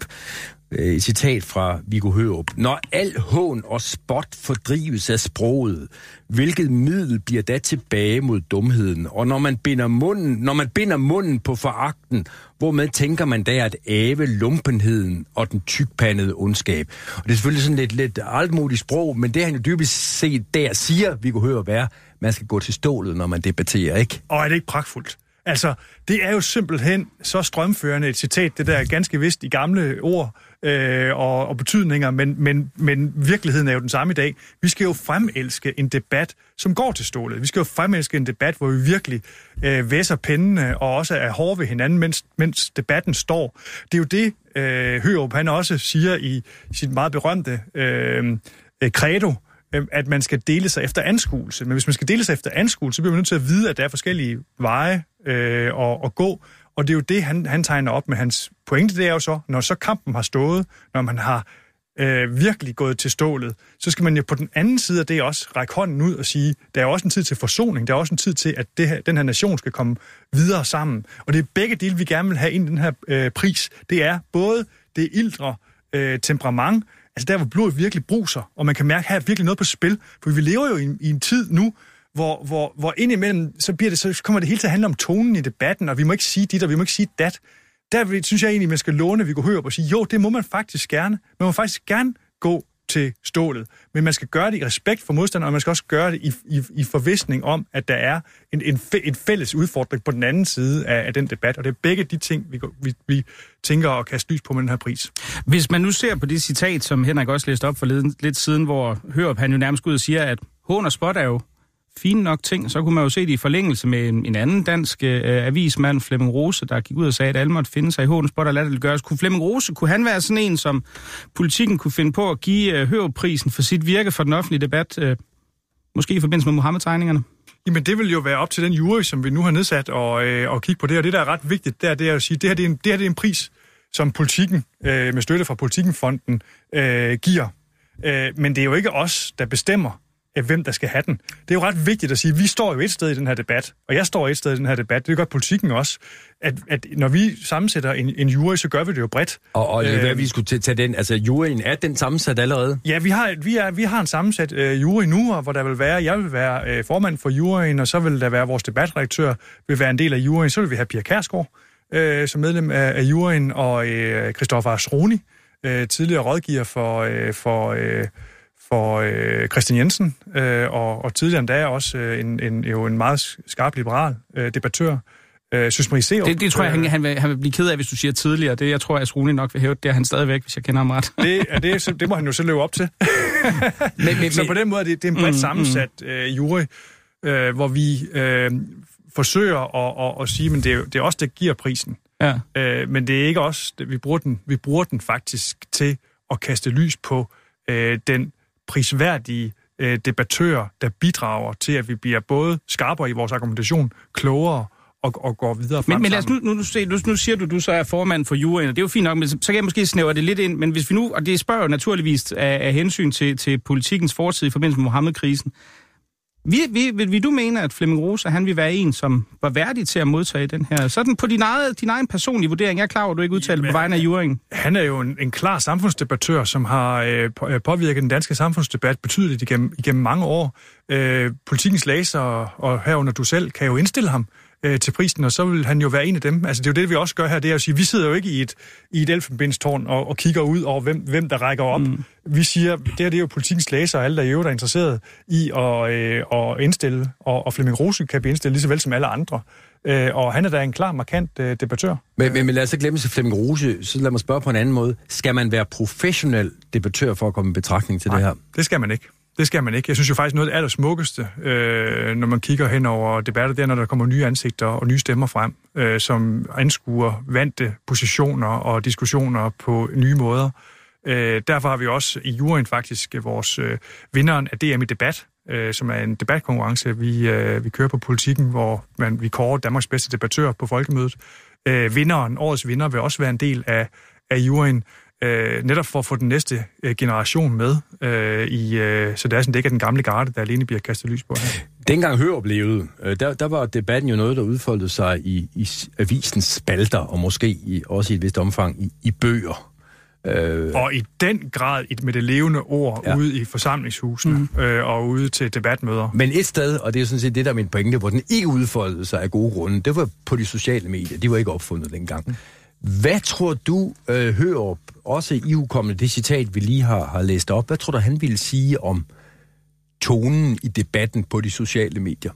Øh, et citat fra Viggo Hørup. Når al hån og spot fordrives af sproget, hvilket middel bliver da tilbage mod dumheden? Og når man binder munden, når man binder munden på foragten, hvormed tænker man da at æve lumpenheden og den tykpandede ondskab? Og det er selvfølgelig sådan lidt, lidt altmodigt sprog, men det han jo dybest set der siger, Viggo Hørup er, man skal gå til stålet, når man debatterer, ikke? Og er det ikke pragtfuldt? Altså, det er jo simpelthen så strømførende et citat, det der er ganske vist i gamle ord øh, og, og betydninger, men, men, men virkeligheden er jo den samme i dag. Vi skal jo fremelske en debat, som går til stålet. Vi skal jo fremelske en debat, hvor vi virkelig øh, væsser pændene og også er hårde ved hinanden, mens, mens debatten står. Det er jo det, øh, Hørup han også siger i sit meget berømte øh, øh, credo, øh, Øhm, at man skal dele sig efter anskuelse. Men hvis man skal dele sig efter anskuelse, så bliver man nødt til at vide, at der er forskellige veje øh, at, at gå. Og det er jo det, han, han tegner op med hans pointe. Det er jo så, når så kampen har stået, når man har øh, virkelig gået til stålet, så skal man jo på den anden side af det også række hånden ud og sige, der er også en tid til forsoning, der er også en tid til, at det her, den her nation skal komme videre sammen. Og det er begge dele, vi gerne vil have ind i den her øh, pris. Det er både det ildre øh, temperament, altså der, hvor blodet virkelig bruser, og man kan mærke, at her er virkelig noget på spil, for vi lever jo i, i en tid nu, hvor, hvor, hvor indimellem, så, bliver det, så kommer det hele til at handle om tonen i debatten, og vi må ikke sige dit, og vi må ikke sige dat. Der synes jeg egentlig, man skal låne vi går høre på og sige, jo, det må man faktisk gerne. Man må faktisk gerne gå til stålet. Men man skal gøre det i respekt for modstanderen, og man skal også gøre det i, i, i forvisning om, at der er en, en, en fælles udfordring på den anden side af, af den debat. Og det er begge de ting, vi, vi, vi tænker at kaste lys på med den her pris. Hvis man nu ser på det citat, som Henrik også læste op for lidt, lidt siden, hvor Hørup han jo nærmest ud og siger, at hån og spot er jo fine nok ting, så kunne man jo se det i forlængelse med en, en anden dansk øh, avismand, Flemming Rose, der gik ud og sagde, at alle måtte finde sig i hånden spot og lade det gøres. Kunne Flemming Rose, kunne han være sådan en, som politikken kunne finde på at give øh, høreprisen for sit virke for den offentlige debat, øh, måske i forbindelse med Mohammed-tegningerne? Jamen, det vil jo være op til den jury, som vi nu har nedsat og, øh, og kigge på det. Og det, der er ret vigtigt, det er, det er at sige, det her det er en, det her det er en pris, som politikken, øh, med støtte fra Politikkenfonden, øh, giver. Øh, men det er jo ikke os, der bestemmer, hvem der skal have den. Det er jo ret vigtigt at sige, at vi står jo et sted i den her debat, og jeg står et sted i den her debat, det gør politikken også, at, at når vi sammensætter en, en jury, så gør vi det jo bredt. Og, og øh, hvad vi skulle tage den, altså juryen, er den sammensat allerede? Ja, vi har, vi er, vi har en sammensat øh, jury nu, hvor der vil være, jeg vil være øh, formand for juryen, og så vil der være vores debatredaktør, vil være en del af juryen, så vil vi have Pia Kærsgaard øh, som medlem af, af juryen, og øh, Christoffer Asroni, øh, tidligere rådgiver for, øh, for øh, for øh, Christian Jensen, øh, og, og tidligere endda også øh, en, en, jo en meget skarp liberal øh, debattør. Øh, synes Marie Serup, det, det tror jeg, han, han, vil, han vil blive ked af, hvis du siger tidligere. Det jeg tror, at Rune nok vil hæve, det er han stadigvæk, hvis jeg kender ham ret. det, er det, det må han jo så leve op til. men, men, så på den måde det, det er en bredt mm, sammensat mm. øh, jury, øh, hvor vi øh, forsøger at, at, at sige, men det er, det er os, der giver prisen. Ja. Øh, men det er ikke os, vi bruger den, vi bruger den faktisk til at kaste lys på øh, den prisværdige øh, debattører, der bidrager til, at vi bliver både skarpere i vores argumentation, klogere og, og går videre frem Men, men lad os nu, nu, nu, se, nu, nu siger du, du så er formand for juryen, og det er jo fint nok, men så, så kan jeg måske snævre det lidt ind, men hvis vi nu, og det spørger jo naturligvis af, af hensyn til, til politikens fortid i forbindelse med Mohammed-krisen, vi, vi, vil, vil du mene, at Flemming Rose, han vil være en, som var værdig til at modtage den her? Sådan på din, eget, din egen personlige vurdering. Jeg er klar over, at du ikke udtaler på vegne af juringen. Han er jo en, en klar samfundsdebattør, som har øh, øh, påvirket den danske samfundsdebat betydeligt igennem, igennem mange år. Øh, politikens læser og herunder du selv kan jo indstille ham øh, til prisen, og så vil han jo være en af dem. Altså det er jo det, vi også gør her, det er at sige, vi sidder jo ikke i et, i et elfenbindstårn og, og kigger ud over, hvem, hvem der rækker op. Mm. Vi siger, det her det er jo politikens læser og alle, der i øvrigt er interesseret i at, øh, at indstille, og, og Flemming Rose kan blive indstillet lige så vel som alle andre. Øh, og han er da en klar, markant øh, debattør. Men, men, men lad os ikke glemme sig Flemming Rose, så lad mig spørge på en anden måde. Skal man være professionel debattør for at komme i betragtning til Nej, det her? det skal man ikke. Det skal man ikke. Jeg synes jo faktisk noget af det allersmukkeste, øh, når man kigger hen over debatter, det er, når der kommer nye ansigter og nye stemmer frem, øh, som anskuer vante positioner og diskussioner på nye måder. Øh, derfor har vi også i juryen faktisk vores øh, vinderen af DM i debat, øh, som er en debatkonkurrence, vi, øh, vi kører på politikken, hvor man, vi kårer Danmarks bedste debattør på folkemødet. Øh, vinderen, årets vinder, vil også være en del af, af juryen øh, netop for at få den næste øh, generation med, øh, i, øh, så det er sådan, det ikke er den gamle garde, der alene bliver kastet lys på her. Dengang Hørup levede, øh, der, der var debatten jo noget, der udfoldede sig i, i avisens spalter, og måske i, også i et vist omfang i, i bøger. Øh... Og i den grad med det levende ord ja. ude i forsamlingshusene mm. øh, og ude til debatmøder. Men et sted, og det er sådan set det, der er min pointe, hvor den ikke udfoldede sig af gode grunde, det var på de sociale medier. De var ikke opfundet dengang. Mm. Hvad tror du, øh, Hørup, også i ukommende det citat, vi lige har, har læst op, hvad tror du, han ville sige om tonen i debatten på de sociale medier?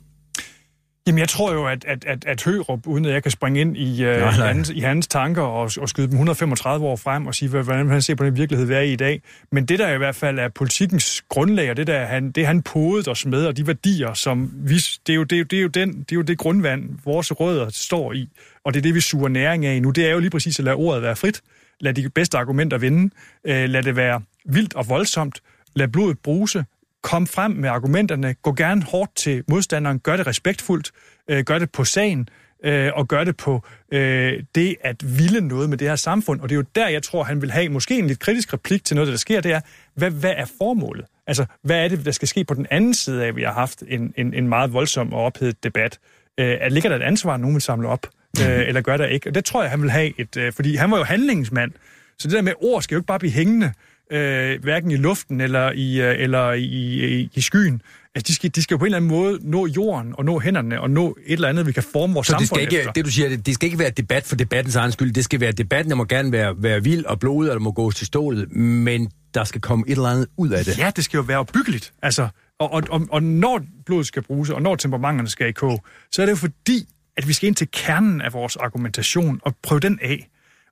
Jamen, jeg tror jo, at, at, at, at Hørup, uden at jeg kan springe ind i, uh, nej, nej. Hans, i hans tanker og, og skyde dem 135 år frem og sige, hvordan han ser på den virkelighed, vi er i i dag. Men det, der i hvert fald er politikens grundlag, og det, der han, det han podet os med, og de værdier, som vi, det, er jo, det, er jo, det, er jo den, det er jo det grundvand, vores rødder står i, og det er det, vi suger næring af nu. Det er jo lige præcis at lade ordet være frit, lad de bedste argumenter vinde, uh, lad det være vildt og voldsomt, lad blodet bruse, kom frem med argumenterne, gå gerne hårdt til modstanderen, gør det respektfuldt, øh, gør det på sagen, øh, og gør det på øh, det at ville noget med det her samfund. Og det er jo der, jeg tror, han vil have måske en lidt kritisk replik til noget, der sker, det er, hvad, hvad er formålet? Altså, hvad er det, der skal ske på den anden side af, at vi har haft en, en, en meget voldsom og ophedet debat? Øh, ligger der et ansvar, nogen vil samle op, øh, eller gør der ikke? Og det tror jeg, han vil have et... Øh, fordi han var jo handlingsmand, så det der med ord skal jo ikke bare blive hængende, øh, hverken i luften eller i, øh, eller i, i, i skyen. Altså, de skal, de skal på en eller anden måde nå jorden og nå hænderne og nå et eller andet, vi kan forme vores så samfund det skal ikke, efter. det du siger, det, det skal ikke være debat for debattens egen skyld. Det skal være debatten, der må gerne være, være vild og blodet, og der må gå til stålet, men der skal komme et eller andet ud af det. Ja, det skal jo være opbyggeligt. Altså, og, og, og, og når blodet skal bruges, og når temperamenterne skal i kog, så er det jo fordi, at vi skal ind til kernen af vores argumentation og prøve den af.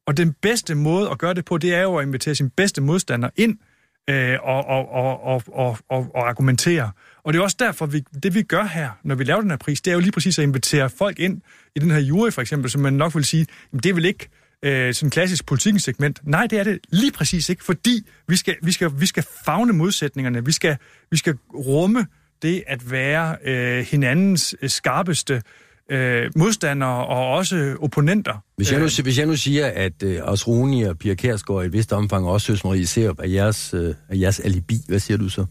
Og den bedste måde at gøre det på, det er jo at invitere sin bedste modstander ind øh, og, og, og, og, og, og, og argumentere. Og det er også derfor, vi, det vi gør her, når vi laver den her pris, det er jo lige præcis at invitere folk ind i den her jury, for eksempel, som man nok vil sige, jamen, det er vel ikke øh, sådan en klassisk politikens segment. Nej, det er det lige præcis ikke, fordi vi skal, vi skal, vi skal fagne modsætningerne. Vi skal, vi skal rumme det at være øh, hinandens øh, skarpeste øh, modstandere og også opponenter. Hvis jeg nu, hvis jeg nu siger, at øh, os Rune og Pia Kærsgaard i et vist omfang, og også Søs Marie Serup, er jeres, øh, er jeres alibi, hvad siger du så?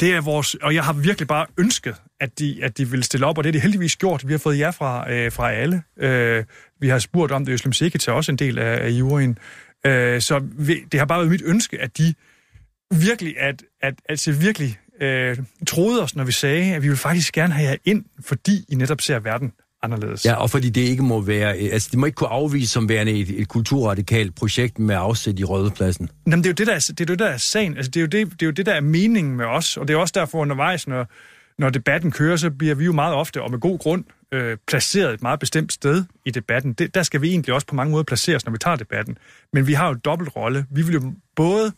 Det er vores, og jeg har virkelig bare ønsket, at de, at de vil stille op, og det er de heldigvis gjort. Vi har fået ja fra, øh, fra alle. Øh, vi har spurgt om det, Øslem Sikke til også en del af, af juryen. Øh, så vi, det har bare været mit ønske, at de virkelig, at, at, altså virkelig øh, troede os, når vi sagde, at vi vil faktisk gerne have jer ind, fordi I netop ser verden anderledes. Ja, og fordi det ikke må være, altså det må ikke kunne afvise som værende et, et kulturradikalt projekt med afsæt i Rødepladsen. Jamen det er jo det, der er, det er, jo det, der er sagen. Altså, det, er jo det, det er jo det, der er meningen med os, og det er også derfor undervejs, når, når debatten kører, så bliver vi jo meget ofte, og med god grund, øh, placeret et meget bestemt sted i debatten. Det, der skal vi egentlig også på mange måder placeres, når vi tager debatten. Men vi har jo dobbelt rolle. Vi vil jo både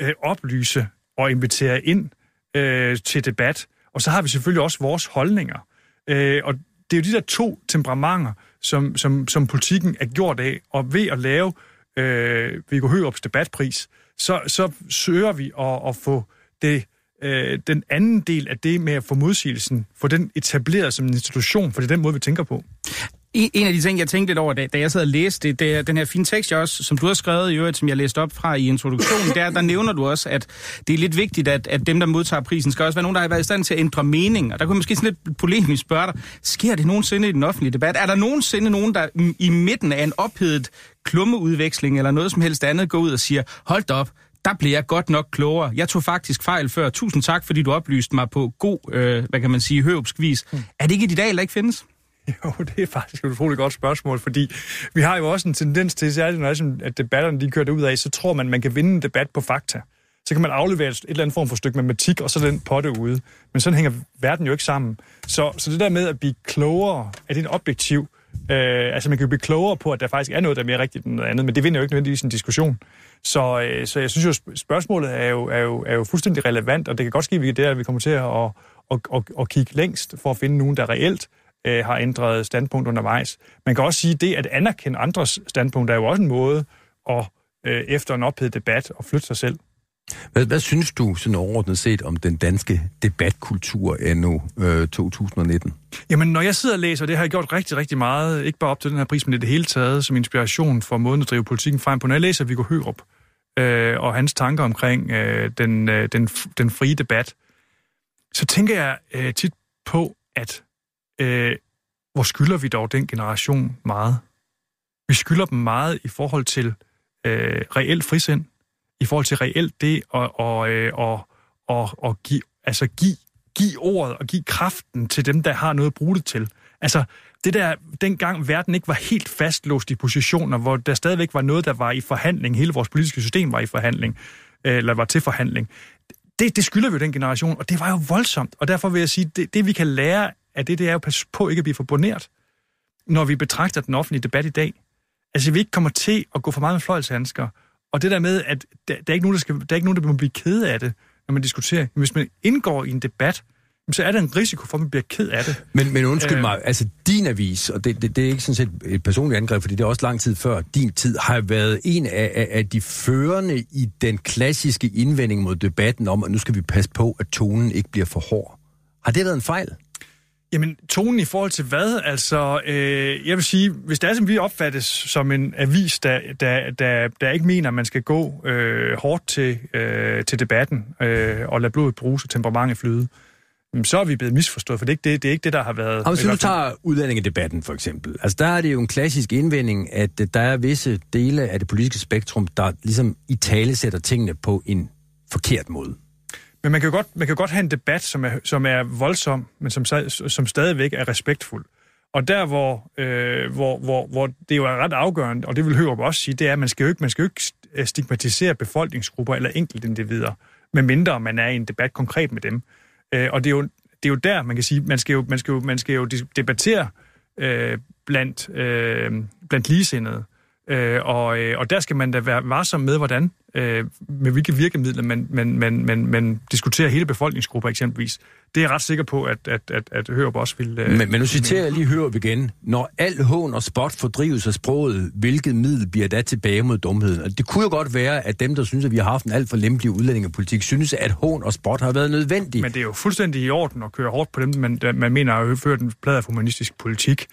øh, oplyse og invitere ind øh, til debat, og så har vi selvfølgelig også vores holdninger. Øh, og det er jo de der to temperamenter, som, som, som politikken er gjort af, og ved at lave øh, Viggo Hørups debatpris, så, så søger vi at, at få det, øh, den anden del af det med at få modsigelsen, få den etableret som en institution, for det er den måde, vi tænker på. En af de ting, jeg tænkte lidt over, da, da jeg sad og læste det, det er den her fine tekst, jeg også, som du har skrevet i øvrigt, som jeg læste op fra i introduktionen, der, der nævner du også, at det er lidt vigtigt, at, at dem, der modtager prisen, skal også være nogen, der har været i stand til at ændre mening. Og der kunne måske sådan lidt polemisk spørge dig, sker det nogensinde i den offentlige debat? Er der nogensinde nogen, der i midten af en ophedet klummeudveksling eller noget som helst andet går ud og siger, hold da op, der blev jeg godt nok klogere. Jeg tog faktisk fejl før. Tusind tak, fordi du oplyste mig på god, øh, hvad kan man sige, høbsk vis. Mm. Er det ikke et ideal, der ikke findes? Jo, det er faktisk et utroligt godt spørgsmål, fordi vi har jo også en tendens til, særligt når at debatterne de kører ud af, så tror man, man kan vinde en debat på fakta. Så kan man aflevere et eller andet form for stykke matematik, og så den potte ude. Men sådan hænger verden jo ikke sammen. Så, så det der med at blive klogere, er det en objektiv? Øh, altså man kan jo blive klogere på, at der faktisk er noget, der er mere rigtigt end noget andet, men det vinder jo ikke nødvendigvis en diskussion. Så, øh, så jeg synes jo, spørgsmålet er jo, er, jo, er jo fuldstændig relevant, og det kan godt ske, at det er, at vi kommer til at, at, at, at, at kigge længst for at finde nogen, der reelt øh, har ændret standpunkt undervejs. Man kan også sige, at det at anerkende andres standpunkt er jo også en måde at øh, efter en ophedet debat at flytte sig selv. Hvad, hvad synes du sådan overordnet set om den danske debatkultur endnu øh, 2019? Jamen, når jeg sidder og læser, det har jeg gjort rigtig, rigtig meget, ikke bare op til den her pris, men i det hele taget som inspiration for måden at drive politikken frem på. Når jeg læser Viggo Hørup øh, og hans tanker omkring øh, den, øh, den, den frie debat, så tænker jeg øh, tit på, at øh, hvor skylder vi dog den generation meget? Vi skylder dem meget i forhold til øh, reelt frisind, i forhold til reelt det at, og, øh, og, og, og give, altså give, give ordet og give kraften til dem, der har noget at bruge det til. Altså, det der, dengang verden ikke var helt fastlåst i positioner, hvor der stadigvæk var noget, der var i forhandling, hele vores politiske system var i forhandling, øh, eller var til forhandling, det, det skylder vi jo den generation, og det var jo voldsomt. Og derfor vil jeg sige, det, det vi kan lære af det, det er jo pas på ikke at blive forbuneret, når vi betragter den offentlige debat i dag. Altså, vi ikke kommer til at gå for meget med fløjlshandsker, og det der med, at der, der, er ikke nogen, der, skal, der er ikke nogen, der må blive ked af det, når man diskuterer. Hvis man indgår i en debat, så er der en risiko for, at man bliver ked af det. Men, men undskyld øh, mig, altså din avis, og det, det, det er ikke sådan set et personligt angreb, fordi det er også lang tid før din tid, har været en af, af, af de førende i den klassiske indvending mod debatten om, at nu skal vi passe på, at tonen ikke bliver for hård. Har det været en fejl? Jamen, tonen i forhold til hvad? Altså, øh, jeg vil sige, hvis det er, som vi opfattes som en avis, der, der, der, der ikke mener, at man skal gå øh, hårdt til, øh, til debatten øh, og lade blodet bruse og temperamentet flyde, så er vi blevet misforstået, for det er ikke det, det, er ikke det der har været... Og hvis du tager udlændingedebatten for eksempel, altså der er det jo en klassisk indvending, at der er visse dele af det politiske spektrum, der ligesom i tale sætter tingene på en forkert måde. Men man kan godt, man kan godt have en debat, som er, som er voldsom, men som, som stadigvæk er respektfuld. Og der, hvor, øh, hvor, hvor, hvor det jo er ret afgørende, og det vil Hørup også sige, det er, at man skal jo ikke, man skal jo ikke stigmatisere befolkningsgrupper eller enkeltindivider, medmindre man er i en debat konkret med dem. Øh, og det er, jo, det er jo der, man kan sige, man skal jo, man skal jo, man skal jo debattere øh, blandt, øh, blandt ligesindede. Øh, og, øh, og der skal man da være varsom med, hvordan, øh, med hvilke virkemidler man, man, man, man, man diskuterer hele befolkningsgrupper eksempelvis. Det er jeg ret sikker på, at, at, at, at Hørup også vil... Øh, men, men nu citerer jeg lige Hørup igen. Når al hån og spot fordrives af sproget, hvilket middel bliver da tilbage mod dumheden? Og det kunne jo godt være, at dem, der synes, at vi har haft en alt for lempelig udlændingepolitik, synes, at hån og spot har været nødvendigt. Men det er jo fuldstændig i orden at køre hårdt på dem, man, man mener har ført en plade af humanistisk politik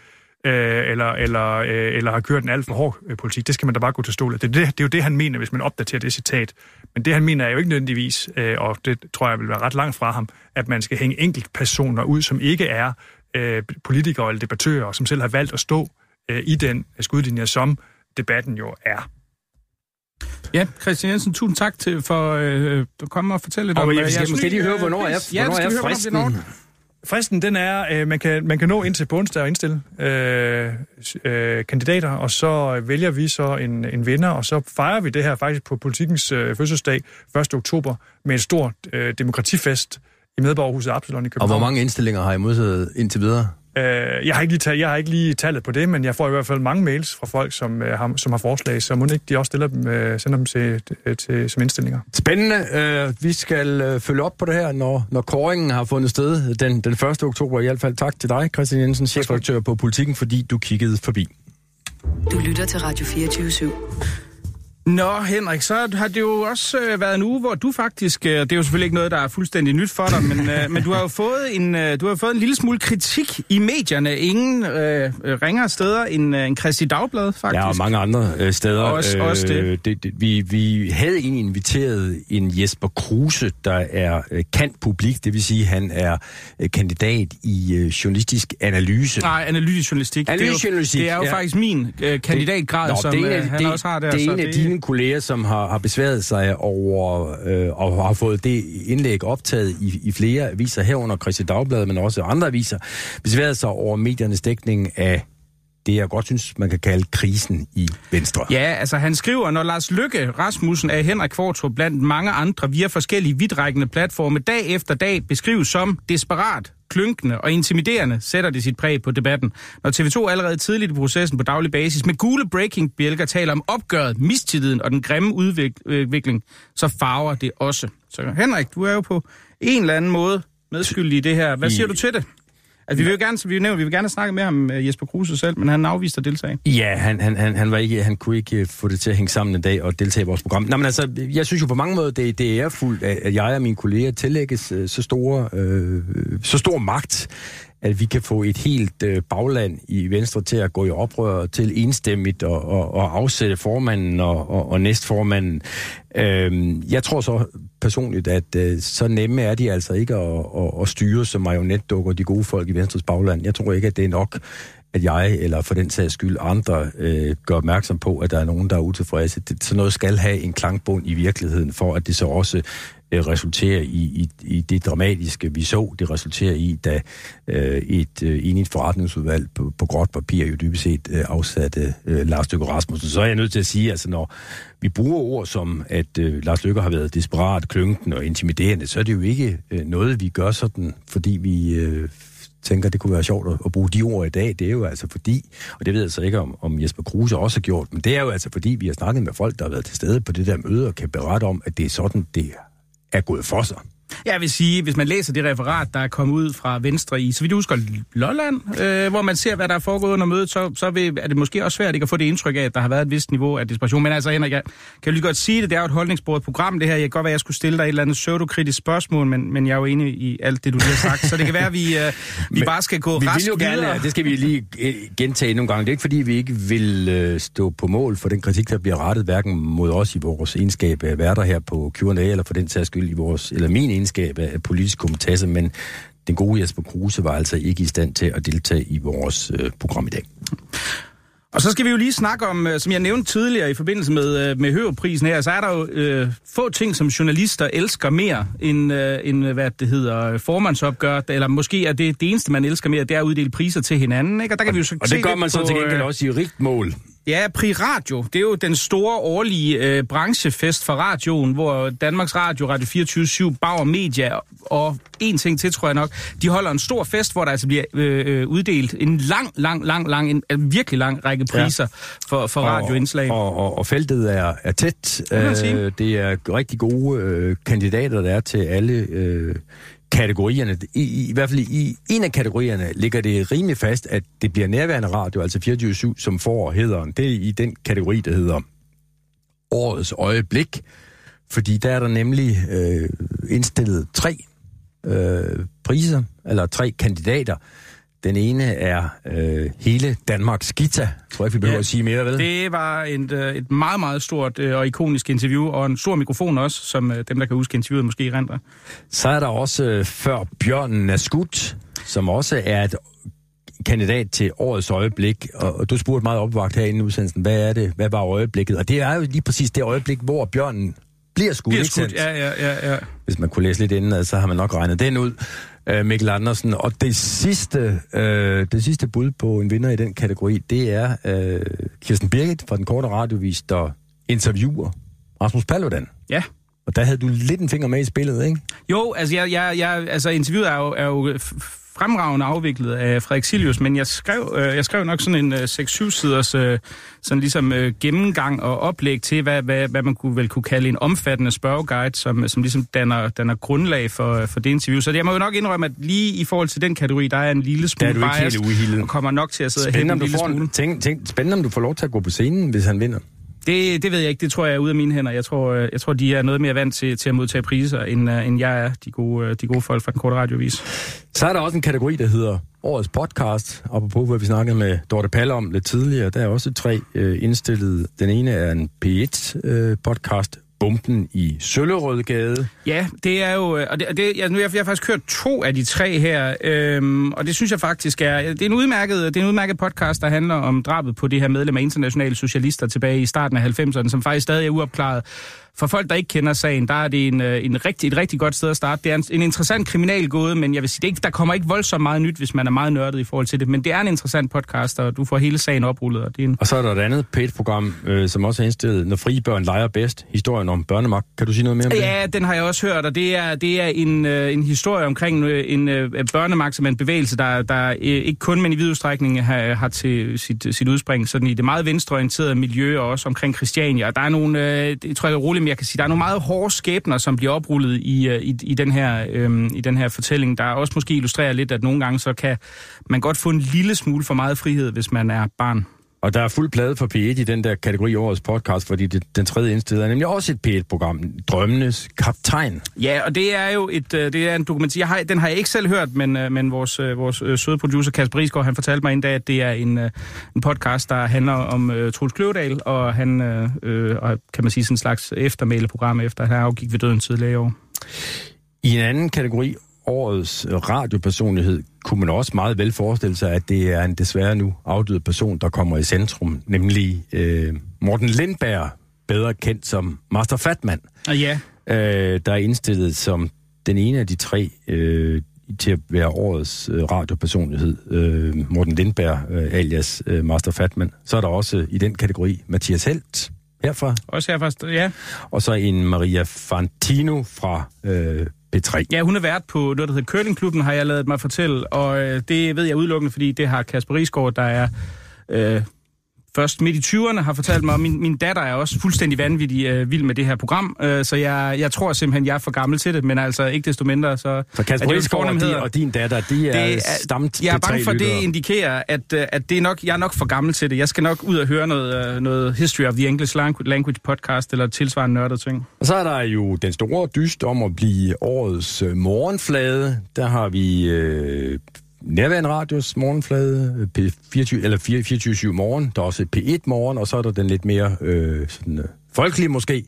øh, eller, eller, øh, eller har kørt en alt for hård øh, politik. Det skal man da bare gå til stol af. Det, det, det er jo det, han mener, hvis man opdaterer det citat. Men det, han mener, er jo ikke nødvendigvis, øh, og det tror jeg vil være ret langt fra ham, at man skal hænge enkelt personer ud, som ikke er øh, politikere eller debattører, som selv har valgt at stå øh, i den skudlinje, som debatten jo er. Ja, Christian Jensen, tusind tak til for øh, at komme og fortælle lidt om... Og jeg skal måske lige høre, hvornår er, ja, hvornår er fristen? Fristen, den er, øh, man, kan, man kan nå ind til på onsdag og indstille øh, øh, kandidater, og så vælger vi så en, en vinder, og så fejrer vi det her faktisk på politikens øh, fødselsdag 1. oktober med en stor øh, demokratifest i Medborgerhuset Absalon i København. Og hvor mange indstillinger har I modtaget indtil videre? Øh, jeg, har ikke lige jeg har ikke lige tallet på det, men jeg får i hvert fald mange mails fra folk, som, øh, har, som har forslag, så må ikke de også stiller dem, øh, sender dem til, øh, til, som indstillinger. Spændende. Øh, vi skal øh, følge op på det her, når, når kåringen har fundet sted den, den 1. oktober. I hvert fald tak til dig, Christian Jensen, chefredaktør på Politikken, fordi du kiggede forbi. Du lytter til Radio 24 /7. Nå, Henrik, så har det jo også øh, været en uge, hvor du faktisk, øh, det er jo selvfølgelig ikke noget, der er fuldstændig nyt for dig, men, øh, men du har jo fået en, øh, du har fået en lille smule kritik i medierne. Ingen øh, ringer steder end, øh, en Christi Dagblad, faktisk. Ja, og mange andre øh, steder. Også, øh, også det. det, det vi, vi havde egentlig inviteret en Jesper Kruse, der er øh, kant publik, det vil sige, han er øh, kandidat i øh, journalistisk analyse. Nej, analytisk journalistik. Analytisk journalistik, Det er jo, det er jo ja. faktisk min øh, kandidatgrad, Nå, som det er øh, han det, også har der. Det er en af dine kolleger, som har, har besværet sig over øh, og har fået det indlæg optaget i, i flere aviser herunder Christi Dagblad, men også andre aviser, besværet sig over mediernes dækning af det, jeg godt synes, man kan kalde krisen i Venstre. Ja, altså han skriver, når Lars Lykke Rasmussen af Henrik Kvartrup blandt mange andre via forskellige vidtrækkende platforme dag efter dag beskrives som desperat, klynkende og intimiderende, sætter det sit præg på debatten. Når TV2 allerede tidligt i processen på daglig basis med gule breaking-bjælker taler om opgøret, mistilliden og den grimme udvikling, så farver det også. Så Henrik, du er jo på en eller anden måde medskyldig i det her. Hvad siger du til det? Altså, vi vil jo gerne, vi, vil vi vil gerne snakke med ham, øh, Jesper Kruse selv, men han afviste at deltage. Ja, han, han, han, han, var ikke, han kunne ikke øh, få det til at hænge sammen en dag og deltage i vores program. Nå, men altså, jeg synes jo på mange måder, det, det er fuldt, at jeg og mine kolleger tillægges øh, så, store, øh, så stor magt, at vi kan få et helt øh, bagland i Venstre til at gå i oprør til enstemmigt og, og, og afsætte formanden og, og, og næstformanden. Øhm, jeg tror så personligt, at øh, så nemme er de altså ikke at, at, at styre som marionetdukker de gode folk i Venstres bagland. Jeg tror ikke, at det er nok at jeg, eller for den sags skyld andre, øh, gør opmærksom på, at der er nogen, der er utilfredse. Det, sådan noget skal have en klangbund i virkeligheden, for at det så også øh, resulterer i, i, i det dramatiske, vi så, det resulterer i, da øh, et øh, enigt forretningsudvalg på, på gråt papir jo dybest set øh, afsatte øh, Lars Løkke Rasmussen. Så er jeg nødt til at sige, altså når vi bruger ord som, at øh, Lars Løkke har været desperat, klønken og intimiderende, så er det jo ikke øh, noget, vi gør sådan, fordi vi øh, tænker, det kunne være sjovt at, at bruge de ord i dag. Det er jo altså fordi, og det ved jeg så ikke, om, om Jesper Kruse også har gjort, men det er jo altså fordi, vi har snakket med folk, der har været til stede på det der møde, og kan berette om, at det er sådan, det er gået for sig. Jeg vil sige, hvis man læser det referat, der er kommet ud fra Venstre i, så vidt du husker, Lolland, øh, hvor man ser, hvad der er foregået under mødet, så, så vil, er det måske også svært ikke at få det indtryk af, at der har været et vist niveau af desperation. Men altså, Henrik, jeg kan jo lige godt sige det, det er jo et holdningsbordet program, det her. Jeg kan godt være, at jeg skulle stille dig et eller andet pseudokritisk spørgsmål, men, men jeg er jo enig i alt det, du lige har sagt. Så det kan være, at vi, øh, vi men, bare skal gå vi vil jo gerne, videre. det skal vi lige øh, gentage nogle gange. Det er ikke, fordi vi ikke vil øh, stå på mål for den kritik, der bliver rettet, hverken mod os i vores egenskab af værter her på Q&A, eller for den sags skyld i vores, eller min egenskab af politisk kommentator, men den gode Jesper Kruse var altså ikke i stand til at deltage i vores øh, program i dag. Og så skal vi jo lige snakke om, øh, som jeg nævnte tidligere i forbindelse med, øh, med høreprisen her, så er der jo øh, få ting, som journalister elsker mere, end, øh, end hvad det hedder, formandsopgør, eller måske er det det eneste, man elsker mere, det er at uddele priser til hinanden, ikke? Og, der kan vi jo så og det gør man så til gengæld også i rigt mål. Ja, Pri Radio, det er jo den store årlige øh, branchefest for radioen, hvor Danmarks Radio, Radio 24 Bauer Media og en ting til, tror jeg nok, de holder en stor fest, hvor der altså bliver øh, uddelt en lang, lang, lang, lang, en, en virkelig lang række priser ja. for, for radioindslag. Og, og, og feltet er, er tæt. Øh, det er rigtig gode øh, kandidater, der er til alle øh, kategorierne. I, I, I hvert fald i en af kategorierne ligger det rimelig fast, at det bliver nærværende radio, altså 24 som får hederen. Det er i den kategori, der hedder Årets Øjeblik. Fordi der er der nemlig øh, indstillet tre øh, priser, eller tre kandidater. Den ene er øh, hele Danmarks Gita. Tror jeg vi behøver ja, at sige mere, vel? Det var et, øh, et meget, meget stort øh, og ikonisk interview, og en stor mikrofon også, som øh, dem, der kan huske interviewet, måske renter. Så er der også øh, før Bjørn Naskut, som også er et kandidat til årets øjeblik, og, og du spurgte meget opvagt herinde i udsendelsen, hvad er det, hvad var øjeblikket? Og det er jo lige præcis det øjeblik, hvor bjørnen bliver skudt, bliver skudt, ja, ja, ja, ja. Hvis man kunne læse lidt inden, så har man nok regnet den ud. Uh, Mikkel Andersen. Og det sidste, uh, det sidste bud på en vinder i den kategori, det er uh, Kirsten Birgit fra den korte radiovis, der interviewer Rasmus Paludan. Ja. Og der havde du lidt en finger med i spillet, ikke? Jo, altså, jeg, jeg, jeg, altså interviewet er jo, er jo fremragende afviklet af Frederik Silius, men jeg skrev, øh, jeg skrev nok sådan en øh, 6-7 siders øh, sådan ligesom, øh, gennemgang og oplæg til, hvad, hvad, hvad man kunne, vel kunne kalde en omfattende spørgeguide, som, som ligesom danner, danner grundlag for, for det interview. Så jeg må jo nok indrømme, at lige i forhold til den kategori, der er en lille smule bias, og kommer nok til at sidde spændende, og en lille smule. Tænk, tænk, spændende, om du får lov til at gå på scenen, hvis han vinder. Det, det ved jeg ikke. Det tror jeg er ude af mine hænder. Jeg tror, øh, jeg tror de er noget mere vant til, til at modtage priser, end, uh, end jeg er, de gode, uh, de gode folk fra den korte radiovis. Så er der også en kategori, der hedder Årets Podcast, apropos hvad vi snakkede med Dorte Palle om lidt tidligere. Der er også tre øh, indstillede. Den ene er en P1-podcast, uh, bomben i Søllerødgade. Ja, det er jo... Øh, og det, det, jeg, nu har jeg, jeg har faktisk hørt to af de tre her, øhm, og det synes jeg faktisk er... Det er, en udmærket, det er en udmærket podcast, der handler om drabet på det her medlem af internationale socialister tilbage i starten af 90'erne, som faktisk stadig er uopklaret. For folk, der ikke kender sagen, der er det en, en rigtig, et rigtig godt sted at starte. Det er en, en interessant kriminalgåde, men jeg vil sige, det ikke, der kommer ikke voldsomt meget nyt, hvis man er meget nørdet i forhold til det. Men det er en interessant podcast, og du får hele sagen oprullet. Og, det er en... og så er der et andet P1-program, øh, som også er indstillet, Når frie børn leger bedst. Historien om børnemagt. Kan du sige noget mere om ja, det? Ja, den har jeg også hørt, og det er, det er en, øh, en historie omkring øh, en øh, børnemagt, som er en bevægelse, der, der øh, ikke kun, men i vid udstrækning har, har til sit, sit udspring sådan i det meget venstreorienterede miljø, og også omkring Christiania. Og der er nogle, øh, det tror jeg roligt, men jeg kan sige, der er nogle meget hårde skæbner, som bliver oprullet i, øh, i, i, den her, øhm, i den her fortælling, der også måske illustrerer lidt, at nogle gange så kan man godt få en lille smule for meget frihed, hvis man er barn. Og der er fuld plade for P1 i den der kategori årets podcast, fordi det, den tredje indstillet er nemlig også et P1-program, Drømmenes Kaptajn. Ja, og det er jo et, det er en dokumentar. Jeg har, den har jeg ikke selv hørt, men, men vores, vores søde producer Kasper Risgaard, han fortalte mig en dag, at det er en, en podcast, der handler om uh, Troels Kløvedal, og han uh, og, kan man sige sådan en slags eftermæleprogram, efter han afgik ved døden tidligere i år. I en anden kategori, årets radiopersonlighed, kunne man også meget vel forestille sig, at det er en desværre nu afdød person, der kommer i centrum, nemlig øh, Morten Lindberg, bedre kendt som Master Fatman. Ah, ja. Øh, der er indstillet som den ene af de tre øh, til at være årets øh, radiopersonlighed, øh, Morten Lindberg, øh, alias øh, Master Fatman. Så er der også i den kategori Mathias Helt herfra. Også herfra, ja. Og så en Maria Fantino fra øh, P3. Ja, hun er vært på noget, der hedder Curlingklubben, har jeg lavet mig fortælle, og øh, det ved jeg udelukkende, fordi det har Kasper Risgaard, der er øh, først midt i 20'erne, har fortalt mig, og min, min datter er også fuldstændig vanvittig øh, vild med det her program, øh, så jeg, jeg tror simpelthen, jeg er for gammel til det, men altså ikke desto mindre, så... Så Kasper er Risgaard og, din, og din datter, de er, Det er- stamt Jeg er bange for, at det indikerer, at, øh, at det er nok, jeg er nok for gammel til det. Jeg skal nok ud og høre noget, øh, noget History of the English Langu- Language podcast, eller tilsvarende nørdet ting. Og så er der jo den store dyst om at blive årets øh, morgenflade. Der har vi øh, Nærværende Radios morgenflade, øh, P24, eller 24 morgen. Der er også P1 morgen, og så er der den lidt mere øh, sådan, øh, folkelige måske.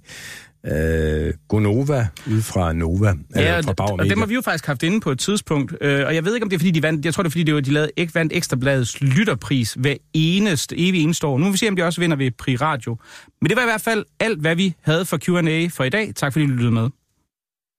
Øh, Gonova, ude fra Nova, Ja, øh, fra Bauer og dem har vi jo faktisk haft inde på et tidspunkt, øh, og jeg ved ikke, om det er, fordi de vandt, jeg tror, det er, fordi de, var- de lavede, ikke vandt Ekstrabladets lytterpris hver eneste, evig eneste år. Nu vil vi se, om de også vinder ved Pri Radio. Men det var i hvert fald alt, hvad vi havde for Q&A for i dag. Tak fordi du lyttede med.